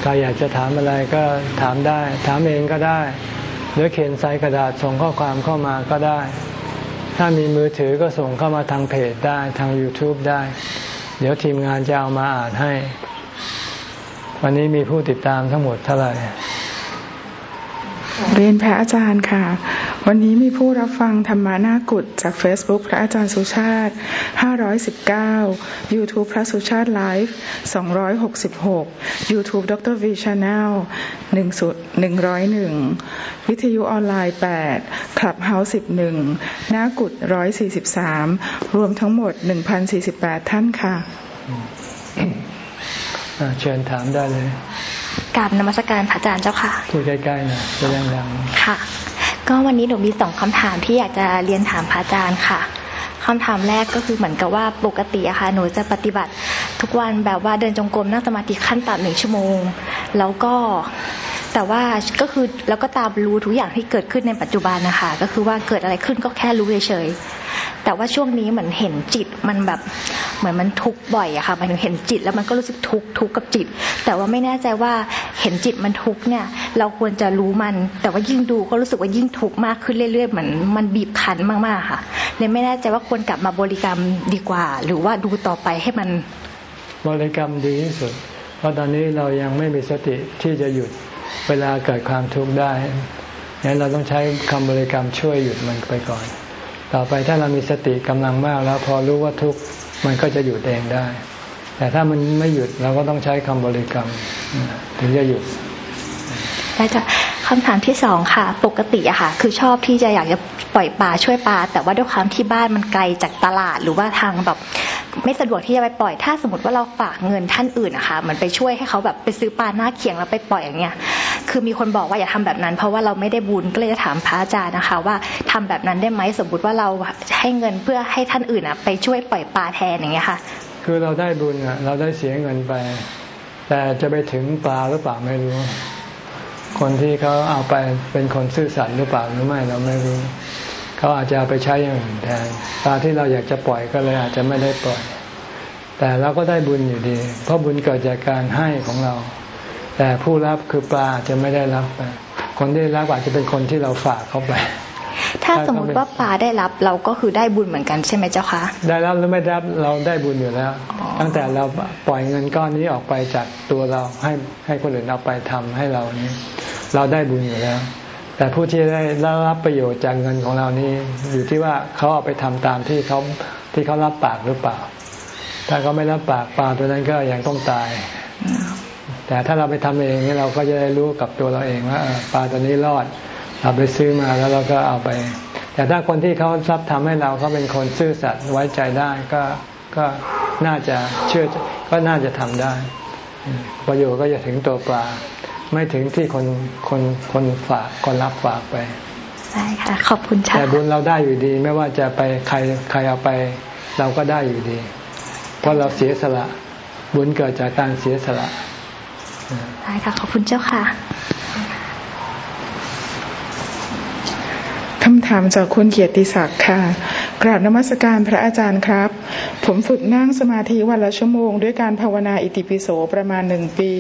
[SPEAKER 1] ใครอยากจะถามอะไรก็ถามได้ ถามเองก็ได้ หรือเขียนใส่กระดาษส่งข้อความเข้ามาก็ได้ ถ้ามีมือถือก็ส่งเข้ามาทางเพจได้ทาง YouTube ได้ เดี๋ยวทีมงานจะเอามาอ่านให้ วันนี้มีผู้ติดตามทั้งหมดเท่าไหร่
[SPEAKER 2] เรียนพระอาจารย์ค่ะ วันนี้มีผู้รับฟังธรรมานากุฏจาก Facebook พระอาจารย์สุชาติ 519 YouTube พระสุชาติไลฟ์266 YouTube ดร V Channel 101 วิทยุออนไลน์8 Clubhouse 11 นากุฏ143 รวมทั้งหมด 1,048 ท่านค่ะ
[SPEAKER 1] เชิญถามได้เลย
[SPEAKER 3] กราบนมัสการพระอาจารย์เจ้าค่ะ
[SPEAKER 1] พูดใกล้ๆนะจะดัง
[SPEAKER 3] ๆค่ะ ก็วันนี้หนูมีสองคำถามที่อยากจะเรียนถามพระอาจารย์ค่ะคำถามแรกก็คือเหมือนกับว่าปกติอะค่ะหนูจะปฏิบัติทุกวันแบบว่าเดินจงกรมนั่งสมาธิขั้นต่ำหนึ่งชั่วโมง แล้วก็ แต่ว่าก็คือแล้วก็ตามรู้ทุกอย่างที่เกิดขึ้นในปัจจุบันนะคะก็คือว่าเกิดอะไรขึ้นก็แค่รู้เฉยๆแต่ว่าช่วงนี้เหมือนเห็นจิตมันแบบเหมือนมันทุกข์บ่อยอะค่ะมันเห็นจิตแล้วมันก็รู้สึกทุกข์ทุกข์กับจิต แต่ว่าไม่แน่ใจว่าเห็นจิตมันทุกข์เนี่ย เราควรจะรู้มัน แต่ว่ายิ่งดูก็รู้สึกว่ายิ่งทุกข์มากขึ้นเรื่อยๆเหมือนมันบีบคั้นมากๆค่ะเลยไม่แน่ใจว่าควรกลับมาบริกรรมดีกว่า หรือว่าดูต่อไปให้มัน
[SPEAKER 1] บริกรรมดีที่สุด เพราะตอนนี้เรายังไม่มีสติที่จะหยุด เวลาเกิดความทุกข์ได้งั้นเราต้องใช้คำบริกรรมช่วยหยุดมันไปก่อน ต่อไปถ้าเรามีสติกำลังมากแล้วพอรู้ว่าทุกข์มันก็จะหยุดเองได้ แต่ถ้ามันไม่หยุดเราก็ต้องใช้คำบริกรรม ถึงจะหยุด
[SPEAKER 3] ได้จ้ะ คำถามที่สองค่ะ ปกติอะค่ะ คือชอบที่จะอยากจะปล่อยปลาช่วยปลาแต่ว่าด้วยความที่บ้านมันไกลจากตลาดหรือว่าทางแบบ ไม่สะดวกที่จะไปปล่อย ถ้าสมมติว่าเราฝากเงินท่านอื่นอะค่ะมันไปช่วยให้เขาแบบไปซื้อปลาหน้าเขียงแล้วไปปล่อยอย่างเงี้ยคือมีคนบอกว่าอย่าทำแบบนั้น เพราะว่าเราไม่ได้บุญก็เลยจะถามพระอาจารย์นะคะ ว่าทำแบบนั้นได้ไหมสมมติว่าเราให้เงินเพื่อให้ท่านอื่นอะไปช่วยปล่อยปลาแทนอย่างเงี้ยค่ะ
[SPEAKER 1] คือเราได้บุญอะเราได้เสียเงินไป แต่จะไปถึงปลาหรือเปล่าไม่รู้ คนที่เขาเอาไปเป็นคนซื่อสัตย์หรือเปล่าหรือไม่เราไม่รู้ เขาอาจจะเอาไปใช้อย่างอื่นแทนปลาที่เราอยากจะปล่อยก็เลยอาจจะไม่ได้ปล่อย แต่เราก็ได้บุญอยู่ดี เพราะบุญเกิดจากการให้ของเรา แต่ผู้รับคือปลาจะไม่ได้รับคนที่รับอาจจะเป็นคนที่เราฝากเขาไป
[SPEAKER 3] ถ้าสมมติว่าปลาได้รับเราก็คือได้บุญเหมือนกันใช่ไหมเจ้าคะ
[SPEAKER 1] ได้รับหรือไม่ได้รับเราได้บุญอยู่แล้ว ตั้งแต่เราปล่อยเงินก้อนนี้ออกไปจากตัวเราให้ให้คนอื่นเอาไปทำให้เรานี้ เราได้บุญอยู่แล้ว แต่ผู้ที่ได้รับประโยชน์จากเงินของเรานี้อยู่ที่ว่าเขาเอาไปทำตามที่เขาที่เขารับปากหรือเปล่า ถ้าเขาไม่รับปากปลาตัวนั้นก็ยังต้องตายแต่ถ้าเราไปทำเองนี่เราก็จะได้รู้กับตัวเราเองว่าปลาตัวนี้รอด เราไปซื้อมาแล้วเราก็เอาไป แต่ถ้าคนที่เขารับทำให้เราเขาเป็นคนซื่อสัตย์ไว้ใจได้ก็ก็น่าจะเชื่อก็น่าจะทำได้ ประโยชน์ก็จะถึงตัวปลา ไม่ถึงที่คนคนคนฝากคนรับฝากไป
[SPEAKER 3] ใช่ค่ะขอบคุณ
[SPEAKER 1] ค่ะแต่บุญเราได้อยู่ดี ไม่ว่าจะไปใครใครเอาไป เราก็ได้อยู่ดี เพราะเราเสียสละ บุญเกิดจากการเสียสละ
[SPEAKER 3] ใช่ค่ะขอบคุณเจ้าค่ะ
[SPEAKER 2] คำ ถามจากคุณเกียรติศักดิ์ค่ะ กราบนมัสการพระอาจารย์ครับ ผมฝึกนั่งสมาธิวันละชั่วโมง ด้วยการภาวนาอิติปิโสประมาณหนึ่งปี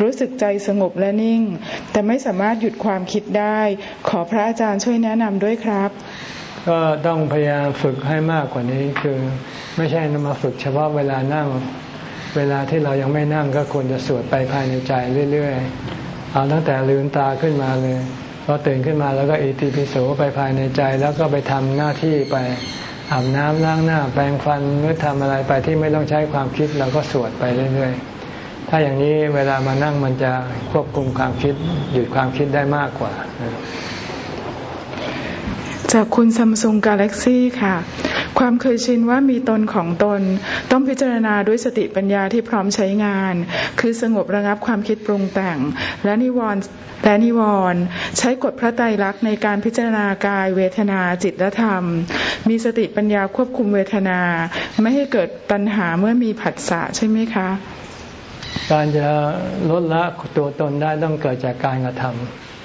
[SPEAKER 2] รู้สึกใจสงบและนิ่ง แต่ไม่สามารถหยุดความคิดได้ ขอพระอาจารย์ช่วยแนะนำด้วยครับ
[SPEAKER 1] ก็ต้องพยายามฝึกให้มากกว่านี้คือไม่ใช่นมาฝึกเฉพาะเวลานั่ง เวลาที่เรายังไม่นั่งก็ควรจะสวดไปภายในใจเรื่อยๆเอาตั้งแต่ลืมตาขึ้นมาเลย พอตื่นขึ้นมาแล้วก็อิติปิโสไปภายในใจ แล้วก็ไปทำหน้าที่ไปอาบน้ำล้างหน้า แปรงฟันหรือทำอะไรไปที่ไม่ต้องใช้ความคิดเราก็สวดไปเรื่อยๆ ถ้าอย่างนี้เวลามานั่งมันจะควบคุมความคิดหยุดความคิดได้มากกว่า
[SPEAKER 2] จากคุณซัมซุงกาแล็กซี่ค่ะ ความเคยชินว่ามีตนของตน ต้องพิจารณาด้วยสติปัญญาที่พร้อมใช้งาน คือสงบระงับความคิดปรุงแต่ง และนิวรณ์และนิวรณ์ใช้กฎพระไตรลักษณ์ในการพิจารณากายเวทนาจิตและธรรม มีสติปัญญาควบคุมเวทนา ไม่ให้เกิดตัณหาเมื่อมีผัสสะใช่ไหมคะ
[SPEAKER 1] การจะลดละตัวตนได้ต้องเกิดจากการกระท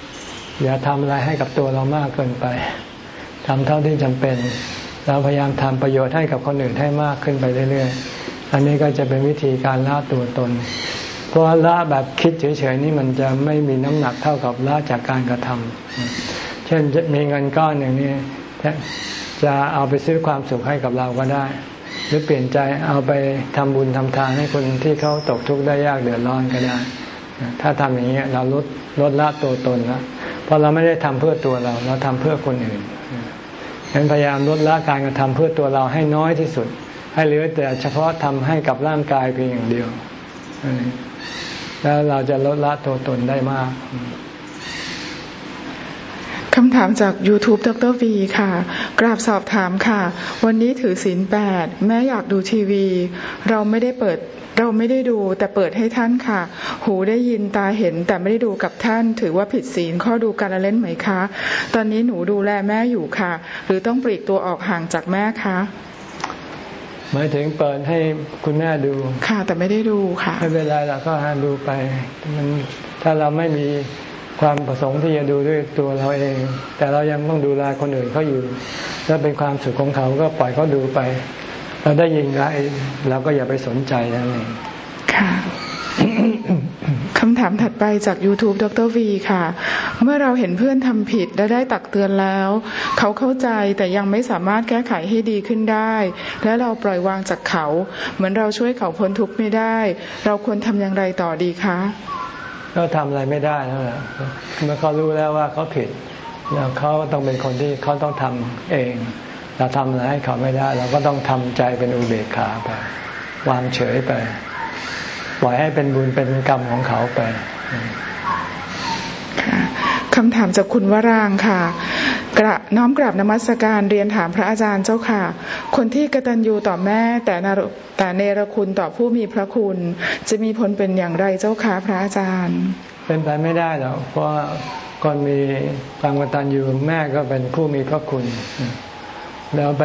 [SPEAKER 1] ำอย่าทำอะไรให้กับตัวเรามากเกินไป ทำเท่าที่จำเป็น เราพยายามทำประโยชน์ให้กับคนอื่นให้มากขึ้นไปเรื่อยๆ อันนี้ก็จะเป็นวิธีการละตัวตน เพราะละแบบคิดเฉยๆนี่มันจะไม่มีน้ำหนักเท่ากับละจากการกระทำเช่นมีเงินก้อนหนึ่งนี่จะเอาไปซื้อความสุขให้กับเราก็ได้ หรือเปลี่ยนใจเอาไปทำบุญทำทานให้คนที่เขาตกทุกข์ได้ยากเดือดร้อนก็ได้ ถ้าทำอย่างนี้เราลดลดละตัวตนแล้วเพราะเราไม่ได้ทำเพื่อตัวเรา เราทำเพื่อคนอื่น ฉะนั้นพยายามลดละการกระทำเพื่อตัวเราให้น้อยที่สุด ให้เหลือแต่เฉพาะทำให้กับร่างกายเพียงอย่างเดียว แล้วเราจะลดละตัวตนได้มาก
[SPEAKER 2] คำถามจาก YouTube ดรวีค่ะ กราบสอบถามค่ะ วันนี้ถือศีลแปดแม่อยากดูทีวี เราไม่ได้เปิดเราไม่ได้ดูแต่เปิดให้ท่านค่ะ หูได้ยินตาเห็นแต่ไม่ได้ดูกับท่าน ถือว่าผิดศีลข้อดูการเล่นไหมคะ ตอนนี้หนูดูแลแม่อยู่ค่ะ หรือต้องปลีกตัวออกห่างจากแม่คะ
[SPEAKER 1] หมายถึงเปิดให้คุณแม่ดู
[SPEAKER 2] ค่ะแต่ไม่ได้ดูค่ะ
[SPEAKER 1] ไม่เป็นไรเราก็หาดูไปมันถ้าเราไม่มี ความประสงค์ที่จะดูด้วยตัวเราเอง แต่เรายังต้องดูแลคนอื่นเขาอยู่ถ้าเป็นความสุขของเขาก็ปล่อยเขาดูไป เราได้ยินไรเราก็อย่าไปสนใจนั่นเอง
[SPEAKER 2] ค่ะคำถามถัดไปจาก YouTube ดรวีค่ะ เมื่อเราเห็นเพื่อนทำผิดและได้ตักเตือนแล้ว เขาเข้าใจแต่ยังไม่สามารถแก้ไขให้ดีขึ้นได้ และเราปล่อยวางจากเขา เหมือนเราช่วยเขาพ้นทุกข์ไม่ได้ เราควรทำอย่างไรต่อดีคะ
[SPEAKER 1] ก็ทำอะไรไม่ได้แล้วะเมื่อเขารู้แล้วว่าเขาผิดแล้วเขาต้องเป็นคนที่เขาต้องทำเอง เราทำอะไรให้เขาไม่ได้ เราก็ต้องทำใจเป็นอุเบกขาไป วางเฉยไปปล่อยให้เป็นบุญเป็นกรรมของเขาไป
[SPEAKER 2] คำถามจากคุณวรางค่ะ กระน้อมกราบนมัสการเรียนถามพระอาจารย์เจ้าค่ะ คนที่กตัญญูต่อแม่แต่นแต่เนรคุณต่อผู้มีพระคุณ จะมีผลเป็นอย่างไรเจ้าค่ะพระอาจารย์
[SPEAKER 1] เป็นไปไม่ได้หรอกเพราะก่อนมีความกตัญญูแม่ก็เป็นผู้มีพระคุณ แล้วไป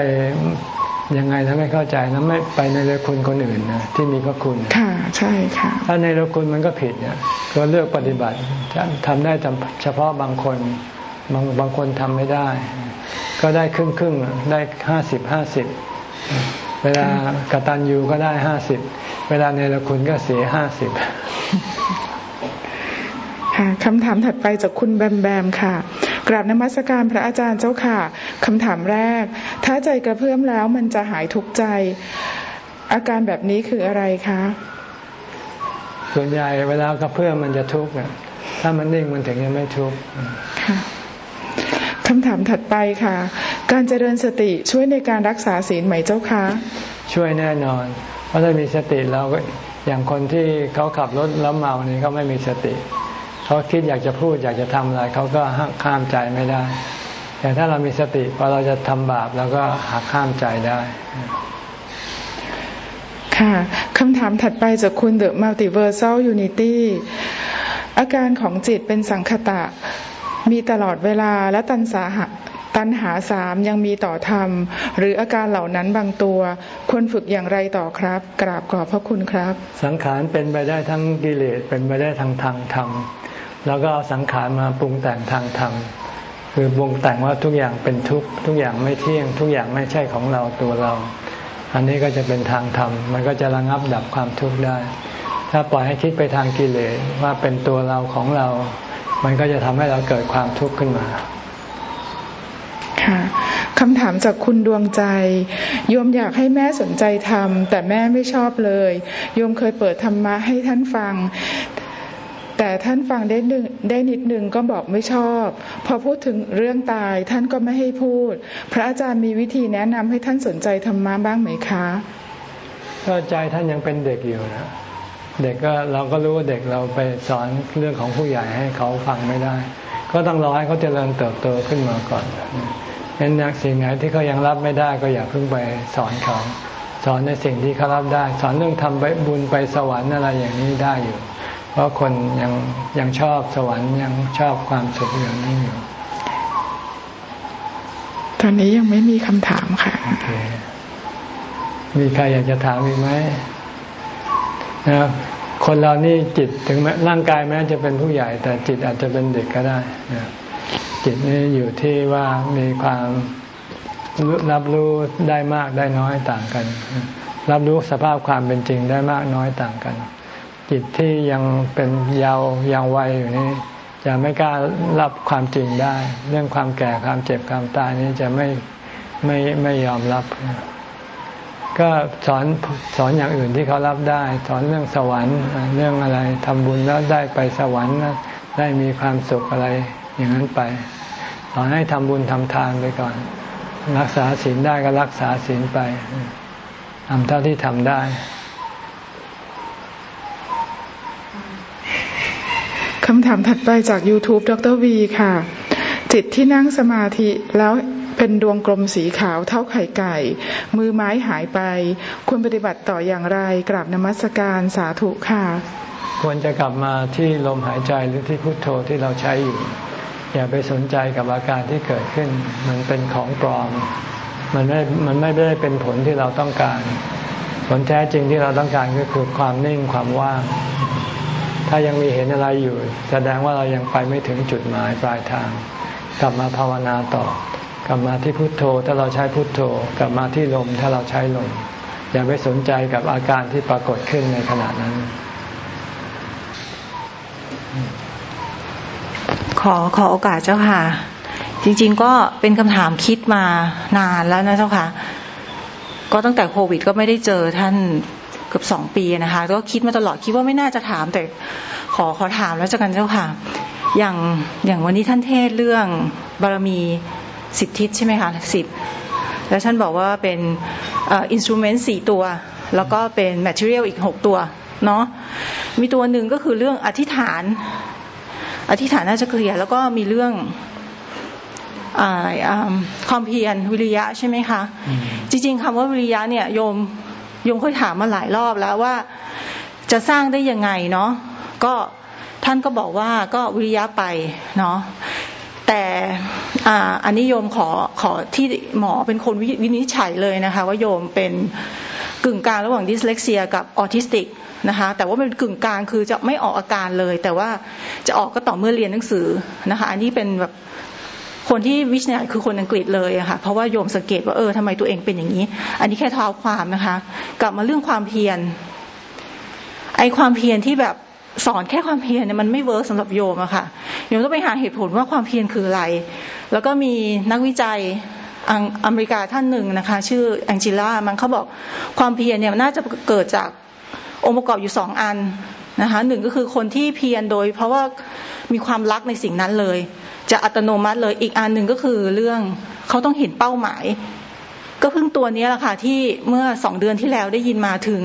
[SPEAKER 1] ยังไงถ้าไม่เข้าใจนะไม่ไปในเรื่องคุณคนอื่นนะที่มีพระคุณ
[SPEAKER 2] ค่ะใช่ค่ะ
[SPEAKER 1] ถ้าในเรื่องคุณมันก็ผิดเนี่ยก็เลือกปฏิบัติทำได้เฉพาะบางคน บางบางคนทำไม่ได้ ก็ได้ครึ่งครึ่งได้ห้าสิบห้าสิบเวลากตันยูก็ได้ห้าสิบเวลาในละคุณก็เสียห้าสิบ
[SPEAKER 2] ค่ะคำถามถัดไปจากคุณแบมแบมค่ะ กราบนมัสการพระอาจารย์เจ้าค่ะคำถามแรก ถ้าใจกระเพื่อมแล้วมันจะหายทุกข์ใจ อาการแบบนี้คืออะไรคะ
[SPEAKER 1] ส่วนใหญ่เวลากระเพื่อมมันจะทุกข์ถ้ามันนิ่งมันถึงจะไม่ทุกข์ ค่ะ
[SPEAKER 2] คำถามถัดไปค่ะ การเจริญสติช่วยในการรักษาศีลไหมเจ้าคะ
[SPEAKER 1] ช่วยแน่นอน เพราะถ้ามีสติเราก็อย่างคนที่เขาขับรถแล้วเมานี่เขาไม่มีสติเขาคิดอยากจะพูดอยากจะทำอะไรเขาก็ห้ามใจไม่ได้ แต่ถ้าเรามีสติพอเราจะทำบาปเราก็หักห้ามใจได้
[SPEAKER 2] ค่ะคำถามถัดไปจากคุณ The Multiversal Unity อาการของจิตเป็นสังคตะ มีตลอดเวลาและตันสาหะตัณหาสามยังมีต่อธรรม หรืออาการเหล่านั้นบางตัว ควรฝึกอย่างไรต่อครับ กราบขอบพระคุณครับ
[SPEAKER 1] สังขารเป็นไปได้ทั้งกิเลสเป็นไปได้ทั้งทางธรรมแล้วก็เอาสังขารมาปรุงแต่งทางธรรมคือวงแต่งว่าทุกอย่างเป็นทุกทุกอย่างไม่เที่ยง ทุกอย่างไม่ใช่ของเราตัวเรา อันนี้ก็จะเป็นทางธรรม มันก็จะระงับดับความทุกข์ได้ ถ้าปล่อยให้คิดไปทางกิเลสว่าเป็นตัวเราของเรา มันก็จะทำให้เราเกิดความทุกข์ขึ้นมา
[SPEAKER 2] ค่ะคำถามจากคุณดวงใจ โยมอยากให้แม่สนใจทำแต่แม่ไม่ชอบเลย โยมเคยเปิดธรรมะให้ท่านฟังแต่ท่านฟังได้นึงได้นิดนึงก็บอกไม่ชอบ พอพูดถึงเรื่องตายท่านก็ไม่ให้พูด พระอาจารย์มีวิธีแนะนำให้ท่านสนใจธรรมะบ้างไหมคะ
[SPEAKER 1] ก็ใจท่านยังเป็นเด็กอยู่นะ เด็กก็เราก็รู้ว่าเด็กเราไปสอนเรื่องของผู้ใหญ่ให้เขาฟังไม่ได้ ก็ต้องรอให้เขาเจริญเติบโตขึ้นมาก่อนเป็นนักสิ่งไหนที่เขายังรับไม่ได้ก็อย่าเพิ่งไปสอนเขาสอนในสิ่งที่เขารับได้ สอนเรื่องทำไปบุญไปสวรรค์อะไรอย่างนี้ได้อยู่ เพราะคนยังยังชอบสวรรค์ยังชอบความสุขอย่างนี้อยู่
[SPEAKER 2] ตอนนี้ยังไม่มีคำถามค่ะโอเค
[SPEAKER 1] มีใครอยากจะถามอีกไหม นะคนเรานี่จิตถึงแม้ร่างกายแม้จะเป็นผู้ใหญ่ แต่จิตอาจจะเป็นเด็กก็ได้นะจิตนี่อยู่ที่ว่ามีความรับรู้ได้มากได้น้อยต่างกัน รับรู้สภาพความเป็นจริงได้มากน้อยต่างกัน จิตที่ยังเป็นเยาว์ยังวัยอยู่นี้จะไม่กล้ารับความจริงได้ เรื่องความแก่ความเจ็บความตายนี้จะไม่ไม่ไม่ยอมรับ ก็สอนสอนอย่างอื่นที่เขารับได้ สอนเรื่องสวรรค์เรื่องอะไรทำบุญแล้วได้ไปสวรรค์ได้มีความสุขอะไรอย่างนั้นไปขอนให้ทำบุญทำทานไปก่อน รักษาศีลได้ก็รักษาศีลไปทำเท่าที่ทำได้
[SPEAKER 2] คำถามถัดไปจาก YouTube ดรวีค่ะ จิตที่นั่งสมาธิแล้ว เป็นดวงกลมสีขาวเท่าไข่ไก่ มือไม้หายไป ควรปฏิบัติต่ออย่างไรกราบนมัสการสาธุค่ะ
[SPEAKER 1] ควรจะกลับมาที่ลมหายใจหรือที่พุทโธที่เราใช้อยู่ อย่าไปสนใจกับอาการที่เกิดขึ้น มันเป็นของปลอม มันไม่ มันไม่ได้เป็นผลที่เราต้องการ ผลแท้จริงที่เราต้องการก็คือความนิ่งความว่างถ้ายังมีเห็นอะไรอยู่ แสดงว่าเรายังไปไม่ถึงจุดหมายปลายทาง กลับมาภาวนาต่อ กลับมาที่พุทโธถ้าเราใช้พุทโธ กลับมาที่ลมถ้าเราใช้ลม อย่าไปสนใจกับอาการที่ปรากฏขึ้นในขณะนั้น
[SPEAKER 4] ขอขอโอกาสเจ้าค่ะ จริง ๆ ก็เป็นคำถามคิดมานานแล้วนะเจ้าค่ะ ก็ตั้งแต่โควิดก็ไม่ได้เจอท่านเกือบสองปีนะคะก็คิดมาตลอดคิดว่าไม่น่าจะถามแต่ขอขอถามแล้วจะกันเจ้าค่ะ อย่างอย่างวันนี้ท่านเทศเรื่องบารมี สิบทิศใช่ไหมคะสิบแล้วท่านบอกว่าเป็นอินสตูเมนต์สี่ตัว แล้วก็เป็นแมทเทอเรียลอีกหกตัวเนาะมีตัวหนึ่งก็คือเรื่องอธิษฐาน อธิษฐานน่าจะเคลียร์แล้วก็มีเรื่องความเพียรวิริยะใช่ไหมคะ จริง ๆคำว่าวิริยะเนี่ยโยมโยมเคยถามมาหลายรอบแล้วว่าจะสร้างได้ยังไงเนาะก็ท่านก็บอกว่าก็วิริยะไปเนาะแต่ อันนี้โยมขอขอที่หมอเป็นคนวินิจฉัยเลยนะคะ ว่าโยมเป็นกึ่งกลางระหว่าง dyslexia กับออทิสติกนะคะแต่ว่าเป็นกึ่งกลางคือจะไม่ออกอาการเลย แต่ว่าจะออกก็ต่อเมื่อเรียนหนังสือนะคะอันนี้เป็นแบบคนที่วิจัยคือคนอังกฤษเลยอะค่ะเพราะว่าโยมสังเกตว่าเออทำไมตัวเองเป็นอย่างนี้ อันนี้แค่เท้าความนะคะ กลับมาเรื่องความเพียรไอ้ความเพียรที่แบบ สอนแค่ความเพียรเนี่ยมันไม่ work สำหรับโยมอะค่ะโยมต้องไปหาเหตุผลว่าความเพียรคืออะไร แล้วก็มีนักวิจัยอเมริกาท่านหนึ่งนะคะ ชื่อแองจิล่ามันเขาบอกความเพียรเนี่ยน่าจะเกิดจากองค์ประกอบอยู่สองอันนะคะหนึ่งก็คือคนที่เพียรโดย เพราะว่ามีความรักในสิ่งนั้นเลย จะอัตโนมัติเลยอีกอันหนึ่งก็คือเรื่องเขาต้องเห็นเป้าหมาย ก็เพิ่งตัวนี้แหละค่ะที่เมื่อสองเดือนที่แล้วได้ยินมาถึง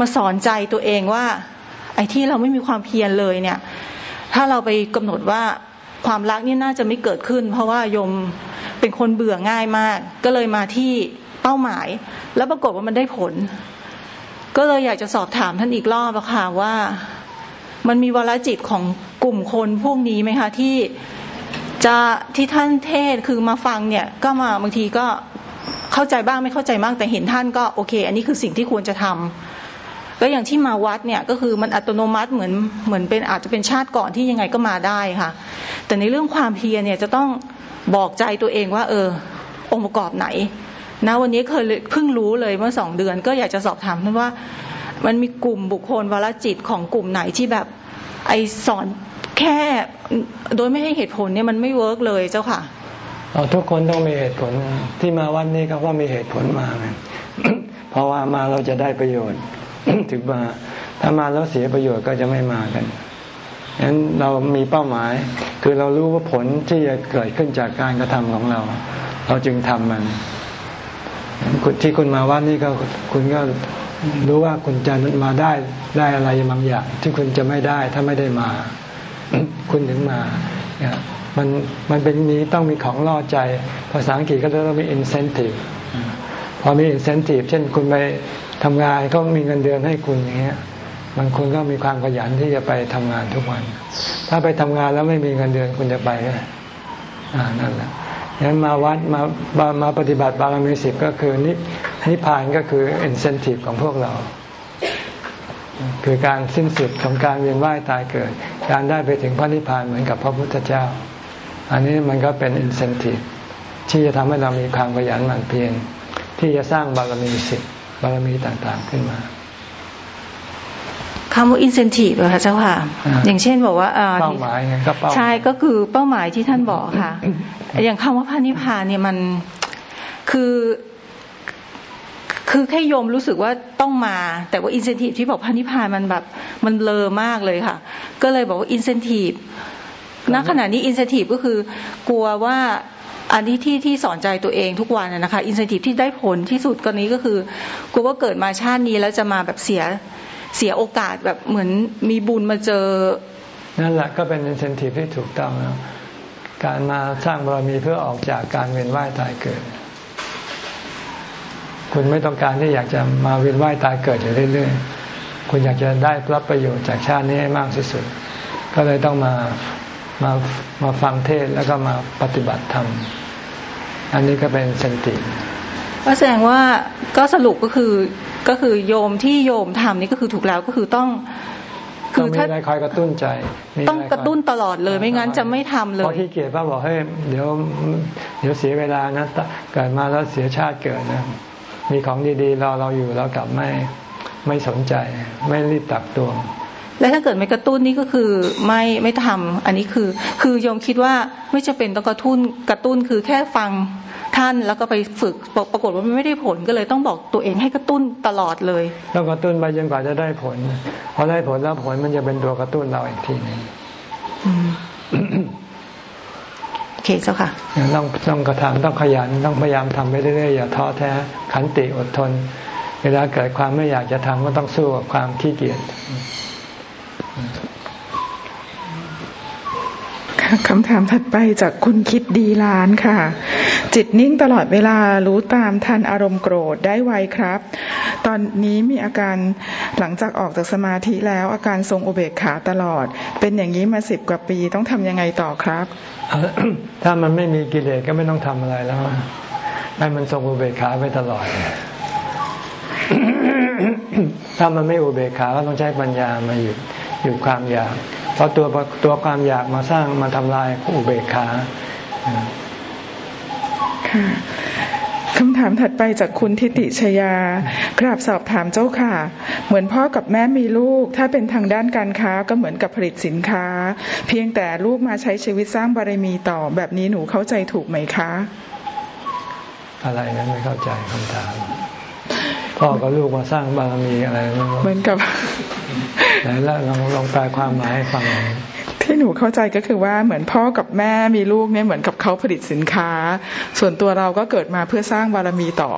[SPEAKER 4] มาสอนใจตัวเองว่า อ้ที่เราไม่มีความเพียรเลยเนี่ย ถ้าเราไปกำหนดว่าความรักนี่น่าจะไม่เกิดขึ้น เพราะว่ายมเป็นคนเบื่อง่ายมาก ก็เลยมาที่เป้าหมาย แล้วปรากฏว่ามันได้ผล ก็เลยอยากจะสอบถามท่านอีกรอบอะค่ะว่ามันมีวรจิตของกลุ่มคนพวกนี้ไหมคะที่จะที่ท่านเทศคือมาฟังเนี่ย ก็มาบางทีก็เข้าใจบ้างไม่เข้าใจบ้างแต่เห็นท่านก็โอเค อันนี้คือสิ่งที่ควรจะท ก็อย่างที่มาวัดเนี่ยก็คือมันอัตโนมัติเหมือนเหมือนเป็นอาจจะเป็นชาติก่อนที่ยังไงก็มาได้ค่ะ แต่ในเรื่องความเพียรเนี่ยจะต้องบอกใจตัวเองว่า เออ องค์ประกอบไหนนะวันนี้เคยเพิ่งรู้เลยเมื่อสองเดือน ก็อยากจะสอบถามท่านว่า มันมีกลุ่มบุคคลหรือจริตของกลุ่มไหนที่แบบไอ้สอนแค่โดยไม่ให้เหตุผลเนี่ยมันไม่ work เลยเจ้าค่ะ
[SPEAKER 1] เราทุกคนต้องมีเหตุผลที่มาวันนี้ก็ว่ามีเหตุผลมาเพราะว่ามาเราจะได้ประโยชน์ ถึงมาถ้ามาแล้วเสียประโยชน์ก็จะไม่มากันฉะนั้นเรามีเป้าหมาย คือเรารู้ว่าผลที่จะเกิดขึ้นจากการกระทำของเรา เราจึงทำมัน ที่คุณมาวัดนี่ก็คุณก็รู้ว่าคุณจะมาได้ได้อะไรบางอย่างที่คุณจะไม่ได้ถ้าไม่ได้มา คุณถึงมาเนี่ยมันมันเป็นมีต้องมีของล่อใจ ภาษาอังกฤษก็ต้องมี incentive พอมี incentive เช่นคุณไป ทำงานก็มีเงินเดือนให้คุณอย่างเงี้ยบางคนก็มีความขยันที่จะไปทำงานทุกวัน ถ้าไปทำงานแล้วไม่มีเงินเดือนคุณจะไปไหมนั่นแหละงั้นมาวัดมามาปฏิบัติบารมีสิบก็คือนินิพานก็คือ incentive ของพวกเรา คือการสิ้นสุดของการเวียนว่ายตายเกิด การได้ไปถึงพระนิพพานเหมือนกับพระพุทธเจ้า อันนี้มันก็เป็น incentive ที่จะทำให้เรามีความขยันหมั่นเพียรที่จะสร้างบารมีสิบ บารมีต่างๆขึ้นมา
[SPEAKER 4] คำว่า incentive เหรอคะเจ้าค่ะ อย่างเช่นบอกว่า
[SPEAKER 1] เป้าหมายไงก็เป้า
[SPEAKER 4] ใช่ก็คือเป้าหมายที่ท่านบอกค่ะ อย่างคำว่าพระนิพพานเนี่ยมันคือคือแค่โยมรู้สึกว่าต้องมา แต่ว่า incentive ที่บอกพระนิพพานมันแบบมันเลอมากเลยค่ะ ก็เลยบอกว่า incentive ณขณะนี้ incentive ก็คือกลัวว่า อันนี้ที่ที่สอนใจตัวเองทุกวันนะคะอินสติที่ได้ผลที่สุดกรณีก็คือกูว่าเกิดมาชาตินี้แล้วจะมาแบบเสียเสียโอกาสแบบเหมือนมีบุญมาเจอ
[SPEAKER 1] นั่นแหละก็เป็นอินสติที่ถูกต้องแล้วการมาสร้างบารมีเพื่อออกจากการเวียนว่ายตายเกิด คุณไม่ต้องการที่อยากจะมาเวียนว่ายตายเกิดอยู่เรื่อยๆ คุณอยากจะได้รับประโยชน์จากชาตินี้ให้มากที่สุด ก็เลยต้องมามามาฟังเทศแล้วก็มาปฏิบัติธรรม อันนี้ก็เป็นเซนติ
[SPEAKER 4] ก็แสดงว่าก็สรุปก็คือก็คือโยมที่โยมทำนี่ก็คือถูกแล้วก็คือต้อง
[SPEAKER 1] คือถ้าคอยกระตุ้นใจ
[SPEAKER 4] ต้องกระตุ้นตลอดเลยไม่งั้นจะไม่ทำเลยพ
[SPEAKER 1] อที่เกียรป้าบอกให้เดี๋ยวเดี๋ยวเสียเวลานะเกิดมาแล้วเสียชาติเกิดนะมีของดีๆเราเราอยู่เรากลับไม่ไม่สนใจ ไม่รีบตักตัว
[SPEAKER 4] แล้วถ้าเกิดไม่กระตุ้นนี่ก็คือไม่ไม่ทำอันนี้คือ คือโยมคิดว่าไม่จะเป็นต้องกระตุ้นกระตุ้นคือแค่ฟังท่านแล้วก็ไปฝึกปรากฏว่ามันไม่ได้ผลก็เลยต้องบอกตัวเองให้กระตุ้นตลอดเลย
[SPEAKER 1] ต้องกระตุ้นไปจนกว่าจะได้ผลพอได้ผลแล้วผลมันจะเป็นตัวกระตุ้นเราอีกทีนึง
[SPEAKER 4] โอเคเจ้าค่ะ
[SPEAKER 1] ต้องต้องกระทำต้องขยันต้องพยายามทำไปเรื่อยๆอย่าท้อแท้ขันติอดทน เวลาเกิดความไม่อยากจะทำก็ต้องสู้กับความขี้เกียจ
[SPEAKER 2] คำถามถัดไปจากคุณคิดดีล้านค่ะ จิตนิ่งตลอดเวลารู้ตามทันอารมณ์โกรธได้ไวครับ ตอนนี้มีอาการหลังจากออกจากสมาธิแล้วอาการทรงอุเบกขาตลอด เป็นอย่างนี้มาสิบกว่าปีต้องทำยังไงต่อครับ
[SPEAKER 1] ถ้ามันไม่มีกิเลสก็ไม่ต้องทำอะไรแล้วให้มันทรงอุเบกขาไปตลอด ถ้ามันไม่อุเบกขาก็ต้องใช้ปัญญามาหยุด หยุดความอยาก เพราะตัวตัวความอยากมาสร้างมาทำลายอุเบกขา
[SPEAKER 2] ค่ะคำถามถัดไปจากคุณทิติชยา กราบสอบถามเจ้าค่ะ เหมือนพ่อกับแม่มีลูก ถ้าเป็นทางด้านการค้าก็เหมือนกับผลิตสินค้า เพียงแต่ลูกมาใช้ชีวิตสร้างบารมีต่อแบบนี้หนูเข้าใจถูกไหมคะ
[SPEAKER 1] อะไรนะไม่เข้าใจคำถาม พ่อกับลูกมาสร้างบารมีอะไร
[SPEAKER 2] เหมือนกับ
[SPEAKER 1] ไหนแล้วลองลองแปลความหมายให้ฟัง
[SPEAKER 2] ที่หนูเข้าใจก็คือว่าเหมือนพ่อกับแม่มีลูกเนี่ยเหมือนกับเขาผลิตสินค้า ส่วนตัวเราก็เกิดมาเพื่อสร้างบารมีต่อ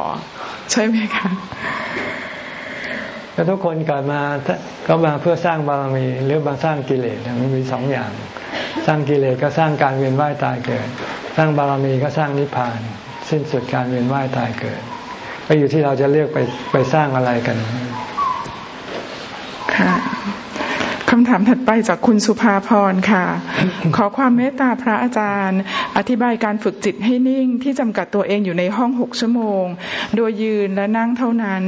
[SPEAKER 2] ใช่ไหมคะ
[SPEAKER 1] ก็ทุกคนเกิดมาก็มาเพื่อสร้างบารมีหรือมาสร้างกิเลสมันมีสองอย่าง สร้างกิเลสก็สร้างการเวียนว่ายตายเกิด สร้างบารมีก็สร้างนิพพาน สิ้นสุดการเวียนว่ายตายเกิด ก็อยู่ที่เราจะเลือกไปไปสร้างอะไรกัน
[SPEAKER 2] ค่ะคำถามถัดไปจากคุณสุภาพรค่ะ ขอความเมตตาพระอาจารย์ อธิบายการฝึกจิตให้นิ่งที่จำกัดตัวเองอยู่ในห้องหกชั่วโมง โดยยืนและนั่งเท่านั้น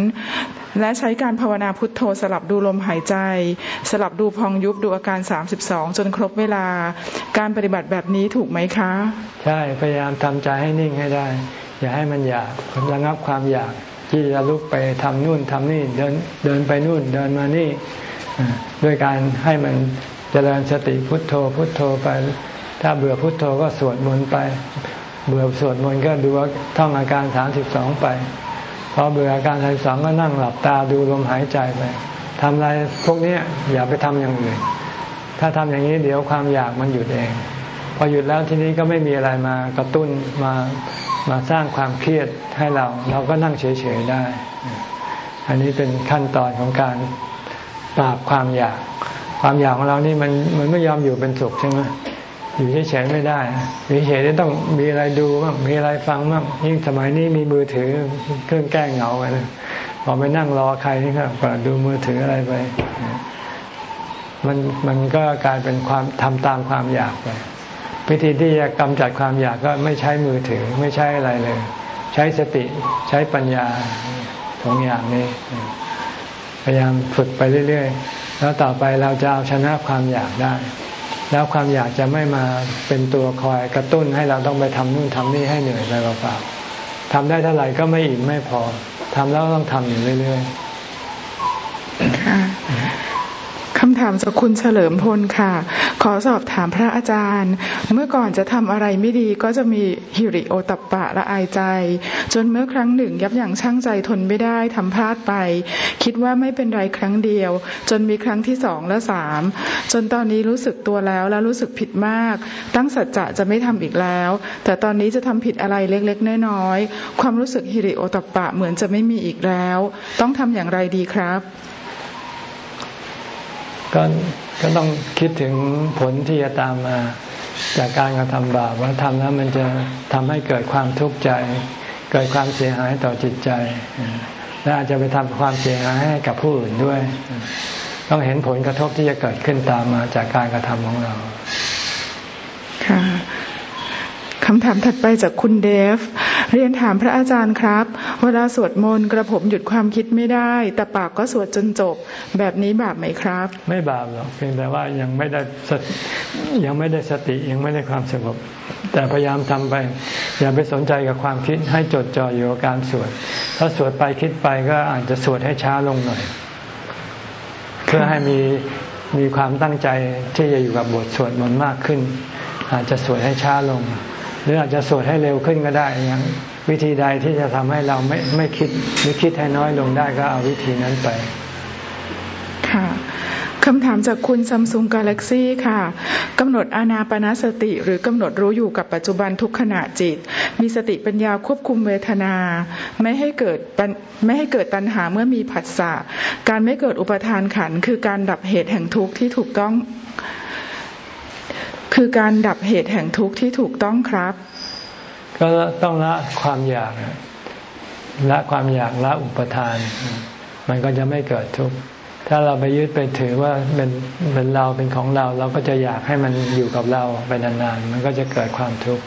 [SPEAKER 2] และใช้การภาวนาพุทโธสลับดูลมหายใจ สลับดูพองยุบดูอาการ 32 จนครบเวลา การปฏิบัติแบบนี้ถูกไหมคะ
[SPEAKER 1] ใช่ พยายามทำใจให้นิ่งให้ได้ อย่าให้มันอยากระงับความอยาก ที่จะลุกไปทำนู่นทำนี่เดินเดินไปนู่นเดินมานี่ด้วยการให้มันเจริญสติพุทโธพุทโธไป ถ้าเบื่อพุทโธก็สวดมนต์ไป เบื่อสวดมนต์ก็ดูว่าท่องอาการสามสิบสองไปพอเบื่ออาการสามสิบสองก็นั่งหลับตาดูลมหายใจไปทำอะไรพวกนี้อย่าไปทำอย่างอื่นถ้าทำอย่างนี้เดี๋ยวความอยากมันหยุดเอง พอหยุดแล้วทีนี้ก็ไม่มีอะไรมากระตุ้นมามาสร้างความเครียดให้เรา เราก็นั่งเฉยๆได้ อันนี้เป็นขั้นตอนของการปราบความอยาก ความอยากของเรานี่มันมันไม่ยอมอยู่เป็นสุขใช่ไหมอยู่เฉยๆไม่ได้อยู่เฉยๆต้องมีอะไรดูบ้างมีอะไรฟังบ้างยิ่งสมัยนี้มีมือถือเครื่องแก้เหงากันพอไปนั่งรอใครนี่ครับก็ดูมือถืออะไรไป มันมันก็กลายเป็นความทำตามความอยากไป วิธีที่จะกำจัดความอยากก็ไม่ใช้มือถือไม่ใช้อะไรเลย ใช้สติใช้ปัญญาสองอย่างนี้ พยายามฝึกไปเรื่อยๆ แล้วต่อไปเราจะเอาชนะความอยากได้ แล้วความอยากจะไม่มาเป็นตัวคอยกระตุ้นให้เราต้องไปทำนู่นทำนี่ให้เหนื่อยไปเปล่าๆทำได้เท่าไหร่ก็ไม่อิ่มไม่พอทำแล้วต้องทำอยู่เรื่อย
[SPEAKER 2] ๆ คำถามจากคุณเฉลิมพลค่ะ ขอสอบถามพระอาจารย์ เมื่อก่อนจะทำอะไรไม่ดีก็จะมีฮิริโอตัปปะละอายใจ จนเมื่อครั้งหนึ่งยับยั้งชั่งใจทนไม่ได้ทำพลาดไป คิดว่าไม่เป็นไรครั้งเดียว จนมีครั้งที่สองและสามจนตอนนี้รู้สึกตัวแล้วและรู้สึกผิดมาก ตั้งสัจจะจะไม่ทำอีกแล้ว แต่ตอนนี้จะทำผิดอะไรเล็กๆน้อยๆความรู้สึกฮิริโอตัปปะเหมือนจะไม่มีอีกแล้ว ต้องทำอย่างไรดีครับ
[SPEAKER 1] ก็ก็ต้องคิดถึงผลที่จะตามมา จากการกระทำบาปว่าทำแล้วมันจะทำให้เกิดความทุกข์ใจ เกิดความเสียหายต่อจิตใจ และอาจจะไปทำความเสียหายให้กับผู้อื่นด้วย ต้องเห็นผลกระทบที่จะเกิดขึ้นตามมาจากการกระทำของเรา
[SPEAKER 2] ค่ะคำถามถัดไปจากคุณเดฟ เรียนถามพระอาจารย์ครับ เวลาสวดมนต์กระผมหยุดความคิดไม่ได้ แต่ปากก็สวดจนจบ แบบนี้บาปไหมครับ
[SPEAKER 1] ไม่บาปหรอกเพียงแต่ว่ายังไม่ได้สติยังไม่ได้สติยังไม่ได้ความสงบ แต่พยายามทำไป อย่าไปสนใจกับความคิดให้จดจ่ออยู่กับการสวดถ้าสวดไปคิดไปก็อาจจะสวดให้ช้าลงหน่อย เพื่อให้มีมีความตั้งใจที่จะอยู่กับบทสวดมนต์มากขึ้น อาจจะสวดให้ช้าลง หรืออาจจะสวดให้เร็วขึ้นก็ได้อย่าง วิธีใดที่จะทำให้เราไม่ไม่คิดหรือคิดให้น้อยลงได้ก็เอาวิธีนั้นไป
[SPEAKER 2] ค่ะคำถามจากคุณซัมซุงกาแล็กซี่ค่ะกำหนดอานาปนาสติ หรือกำหนดรู้อยู่กับปัจจุบันทุกขณะจิต มีสติปัญญาควบคุมเวทนา ไม่ให้เกิดไม่ให้เกิดตัณหาเมื่อมีผัสสะการไม่เกิดอุปทานขันคือการดับเหตุแห่งทุกข์ที่ถูกต้อง คือการดับเหตุแห่งทุกข์ที่ถูกต้องครับ
[SPEAKER 1] ก็ต้องละความอยากละความอยากละอุปทาน มันก็จะไม่เกิดทุกข์ถ้าเราไปยึดไปถือว่าเป็นเป็นเราเป็นของเรา เราก็จะอยากให้มันอยู่กับเราไปนานๆมันก็จะเกิดความทุกข์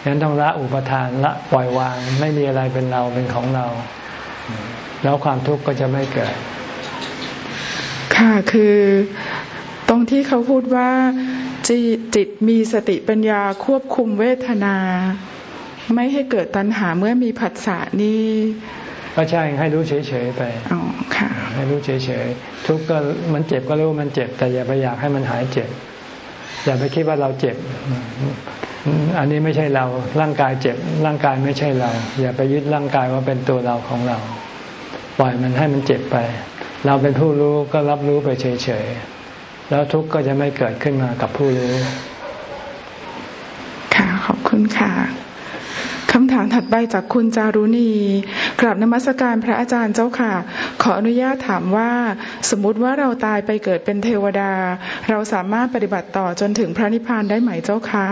[SPEAKER 1] ฉะนั้นต้องละอุปทานละปล่อยวาง ไม่มีอะไรเป็นเราเป็นของเรา แล้วความทุกข์ก็จะไม่เกิด
[SPEAKER 2] ค่ะคือตรงที่เขาพูดว่าจิตจิตมีสติปัญญาควบคุมเวทนา ไม่ให้เกิดตัณหาเมื่อมีผัสสะนี่
[SPEAKER 1] ก็ใช่ให้รู้เฉยๆไป
[SPEAKER 2] อ๋อค่ะ
[SPEAKER 1] ให้รู้เฉยๆทุกก็มันเจ็บก็รู้มันเจ็บ แต่อย่าไปอยากให้มันหายเจ็บ อย่าไปคิดว่าเราเจ็บ อันนี้ไม่ใช่เราร่างกายเจ็บ ร่างกายไม่ใช่เรา อย่าไปยึดร่างกายว่าเป็นตัวเราของเรา ปล่อยมันให้มันเจ็บไป เราเป็นผู้รู้ก็รับรู้ไปเฉยๆแล้วทุกข์ก็จะไม่เกิดขึ้นมากับผู้รู้
[SPEAKER 2] ค่ะขอบคุณค่ะ คำถามถัดไปจากคุณจารุณีกราบนมัสการพระอาจารย์เจ้าค่ะ ขออนุญาตถามว่า สมมติว่าเราตายไปเกิดเป็นเทวดา เราสามารถปฏิบัติต่อจนถึงพระนิพพานได้ไหมเจ้าคะ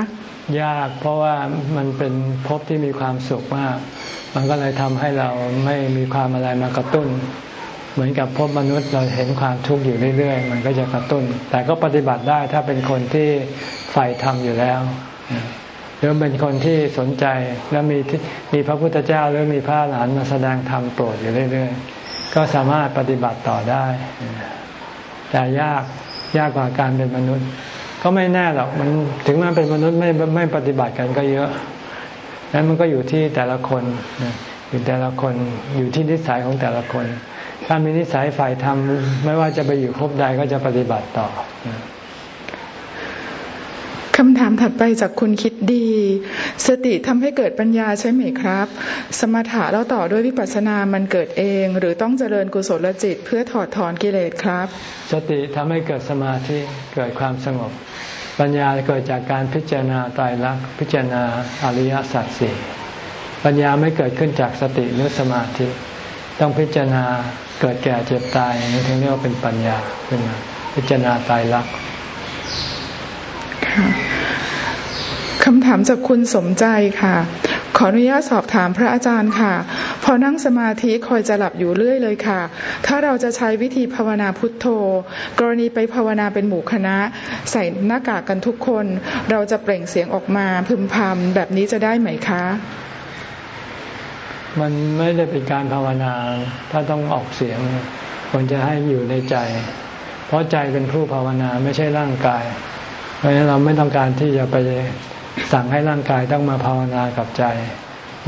[SPEAKER 1] ยากเพราะว่ามันเป็นภพที่มีความสุขมาก มันก็เลยทำให้เราไม่มีความอะไรมากระตุ้น เหมือนกับพบมนุษย์เราเห็นความทุกข์อยู่เรื่อยๆ มันก็จะกระตุ้น แต่ก็ปฏิบัติได้ถ้าเป็นคนที่ใฝ่ธรรมอยู่แล้ว หรือเป็นคนที่สนใจแล้วมีมีพระพุทธเจ้าหรือมีพระหลานมาแสดงธรรมโปรดอยู่เรื่อยๆ ก็สามารถปฏิบัติต่อได้ แต่ยากยากกว่าการเป็นมนุษย์ ก็ไม่แน่หรอกมันถึงแมันเป็นมนุษย์ไม่ไม่ปฏิบัติกันก็เยอะนั้นมันก็อยู่ที่แต่ละคนอยู่แต่ละคนอยู่ที่นิสัยของแต่ละคน ถ้ามีนิสัยฝ่ายธรรมไม่ว่าจะไปอยู่ภพใดก็จะปฏิบัติต่อ
[SPEAKER 2] คำถามถัดไปจากคุณคิดดี สติทำให้เกิดปัญญาใช่ไหมครับ สมถะแล้วต่อด้วยวิปัสสนามันเกิดเอง หรือต้องเจริญกุศลจิตเพื่อถอดถอนกิเลสครับ
[SPEAKER 1] สติทำให้เกิดสมาธิเกิดความสงบ ปัญญาเกิดจากการพิจารณาตายรักพิจารณาอริยสัจสี่ปัญญาไม่เกิดขึ้นจากสติหรือสมาธิ ต้องพิจารณาเกิดแก่เจ็บตายนี่ถึงเรียกว่าเป็นปัญญาขึ้นมาพิจารณาตายรัก
[SPEAKER 2] คำถามจากคุณสมใจค่ะ ขออนุญาตสอบถามพระอาจารย์ค่ะ พอนั่งสมาธิคอยจะหลับอยู่เรื่อยเลยค่ะ ถ้าเราจะใช้วิธีภาวนาพุทโธ กรณีไปภาวนาเป็นหมู่คณะ ใส่หน้ากากกันทุกคน เราจะเปล่งเสียงออกมาพึมพำแบบนี้จะได้ไหมคะ
[SPEAKER 1] มันไม่ได้เป็นการภาวนาถ้าต้องออกเสียงควรจะให้อยู่ในใจ เพราะใจเป็นผู้ภาวนาไม่ใช่ร่างกาย เพราะฉะนั้นเราไม่ต้องการที่จะไปสั่งให้ร่างกายต้องมาภาวนากับใจ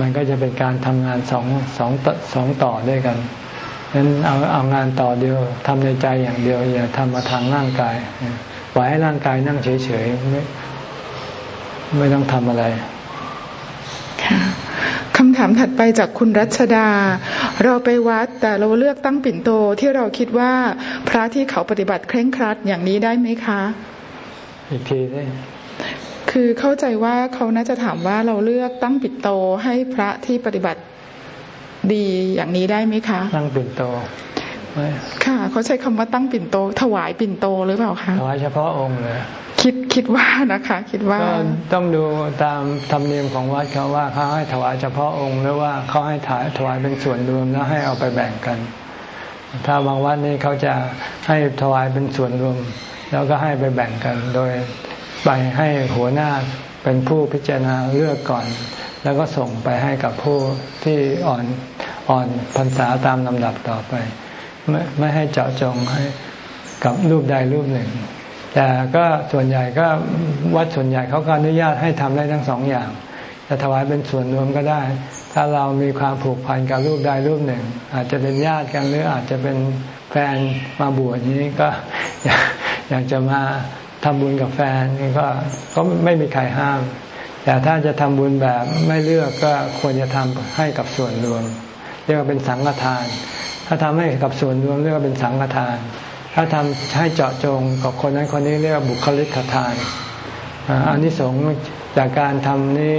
[SPEAKER 1] มันก็จะเป็นการทำงานสองสองสองต่อด้วยกันฉะนั้นเอาเอางานต่อเดียวทำในใจอย่างเดียวอย่าทำมาทางร่างกายปล่อยให้ร่างกายนั่งเฉยๆไม่ไม่ต้องทำอะไร
[SPEAKER 2] คำถามถัดไปจากคุณรัชดา เราไปวัดแต่เราเลือกตั้งปิ่นโตที่เราคิดว่าพระที่เขาปฏิบัติเคร่งครัดอย่างนี้ได้ไหมคะ
[SPEAKER 1] อีกทีได้
[SPEAKER 2] คือเข้าใจว่าเขาน่าจะถามว่าเราเลือกตั้งปิ่นโตให้พระที่ปฏิบัติดีอย่างนี้ได้ไหมคะ
[SPEAKER 1] ตั้งปิ่นโต
[SPEAKER 2] ค่ะ เขาใช้คำว่าตั้งปิ่นโต ถวายปิ่นโตหรือเปล่าคะ
[SPEAKER 1] ถวายเฉพาะองค์เลย
[SPEAKER 2] คิดคิดว่านะคะ คิดว่าก็
[SPEAKER 1] ต้องดูตามธรรมเนียมของวัดเขาว่าเขาให้ถวายเฉพาะองค์หรือว่าเขาให้ถ่ายถวายเป็นส่วนรวมแล้วให้เอาไปแบ่งกัน ถ้าบางวัดนี่เขาจะให้ถวายเป็นส่วนรวม แล้วก็ให้ไปแบ่งกันโดยไปให้หัวหน้าเป็นผู้พิจารณาเลือกก่อน แล้วก็ส่งไปให้กับผู้ที่อ่อนอ่อนพรรษาตามลำดับต่อไป ไม่ไม่ให้เจาะจงให้กับรูปใดรูปหนึ่ง แต่ก็ส่วนใหญ่ก็วัดส่วนใหญ่เขาก็อนุญาตให้ทำได้ทั้งสองอย่างจะถวายเป็นส่วนรวมก็ได้ ถ้าเรามีความผูกพันกับรูปใดรูปหนึ่ง อาจจะเป็นญาติกันหรืออาจจะเป็นแฟนมาบวชนี้ก็ อยากจะมาทำบุญกับแฟนก็ก็ไม่มีใครห้าม แต่ถ้าจะทำบุญแบบไม่เลือกก็ควรจะทำให้กับส่วนรวม เรียกว่าเป็นสังฆทาน ถ้าทำให้กับส่วนรวมเรียกว่าเป็นสังฆทาน ถ้าทำให้เจาะจงกับคนนั้นคนนี้เรียกว่าบุคลิกทานอันนี้สงจากการทำนี้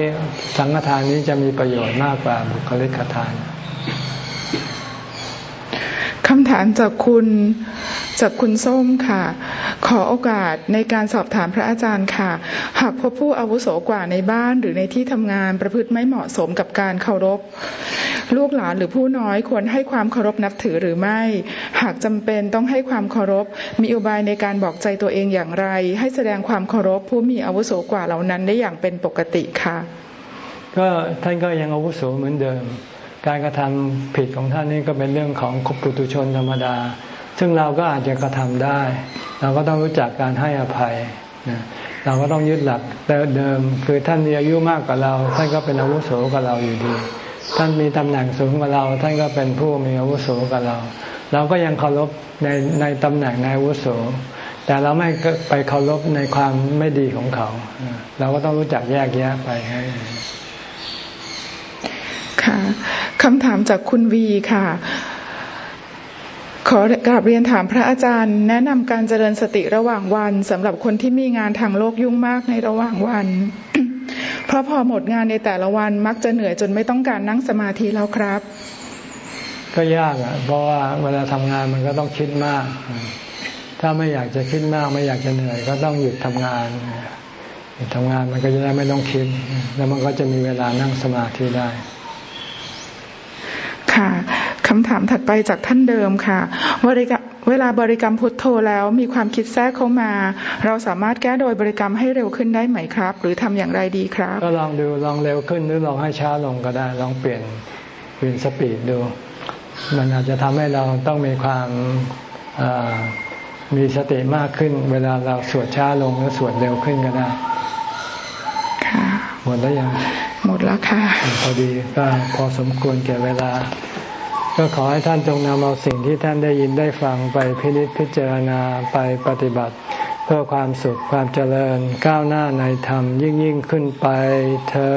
[SPEAKER 1] สังฆทานนี้จะมีประโยชน์มากกว่าบุคลิกทาน
[SPEAKER 2] คำถามจากคุณจากคุณส้มค่ะ ขอโอกาสในการสอบถามพระอาจารย์ค่ะ หากพบผู้อาวุโสกว่าในบ้านหรือในที่ทำงานประพฤติไม่เหมาะสมกับการเคารพ ลูกหลานหรือผู้น้อยควรให้ความเคารพนับถือหรือไม่ หากจำเป็นต้องให้ความเคารพ มีอุบายในการบอกใจตัวเองอย่างไร ให้แสดงความเคารพผู้มีอาวุโสกว่าเหล่านั้นได้อย่างเป็นปกติค่ะ
[SPEAKER 1] ก็ท่านก็ยังอาวุโสเหมือนเดิม การกระทำผิดของท่านนี่ก็เป็นเรื่องของคุปุตุชนธรรมดา ซึ่งเราก็อาจจะกระทำได้ เราก็ต้องรู้จักการให้อภัยเราก็ต้องยึดหลักเดิม คือท่านมีอายุมากกว่าเรา ท่านก็เป็นอาวุโสกว่าเราอยู่ดี ท่านมีตำแหน่งสูงกว่าเรา ท่านก็เป็นผู้มีอาวุโสกว่าเรา เราก็ยังเคารพในในตำแหน่งในอาวุโส แต่เราไม่ไปเคารพในความไม่ดีของเขา เราก็ต้องรู้จักแยกแยะไปให้
[SPEAKER 2] ค่ะคำถามจากคุณวีค่ะ ขอกราบเรียนถามพระอาจารย์ แนะนำการเจริญสติระหว่างวันสำหรับคนที่มีงานทางโลกยุ่งมากในระหว่างวัน เพราะพอหมดงานในแต่ละวันมักจะเหนื่อยจนไม่ต้องการนั่งสมาธิแล้วครับ
[SPEAKER 1] ก็ยากอะ เพราะว่าเวลาทำงานมันก็ต้องคิดมาก ถ้าไม่อยากจะคิดมากไม่อยากจะเหนื่อย ก็ต้องหยุดทำงานหยุดทำงานมันก็จะได้ไม่ต้องคิด แล้วมันก็จะมีเวลานั่งสมาธิได้
[SPEAKER 2] ค่ะคำถามถัดไปจากท่านเดิมค่ะบริกรรมเวลาบริกรรมพุทโธแล้วมีความคิดแทรกเข้ามา เราสามารถแก้โดยบริกรรมให้เร็วขึ้นได้ไหมครับ หรือทำอย่างไรดีครับ
[SPEAKER 1] ก็ลองดูลองเร็วขึ้นหรือลองให้ช้าลงก็ได้ ลองเปลี่ยนเปลี่ยนสปีดดู มันอาจจะทำให้เราต้องมีความมีสติมากขึ้น เวลาเราสวดช้าลงหรือสวดเร็วขึ้นก็ได้
[SPEAKER 2] ค่ะ
[SPEAKER 1] หมดแล้วยัง
[SPEAKER 2] หมดแล้วค่ะ
[SPEAKER 1] พอดีก็พอสมควรแก่เวลา ก็ขอให้ท่านจงนำเอาสิ่งที่ท่านได้ยินได้ฟังไปพินิจพิจารณาไปปฏิบัติ เพื่อความสุขความเจริญก้าวหน้าในธรรมยิ่งยิ่งขึ้นไปเธอ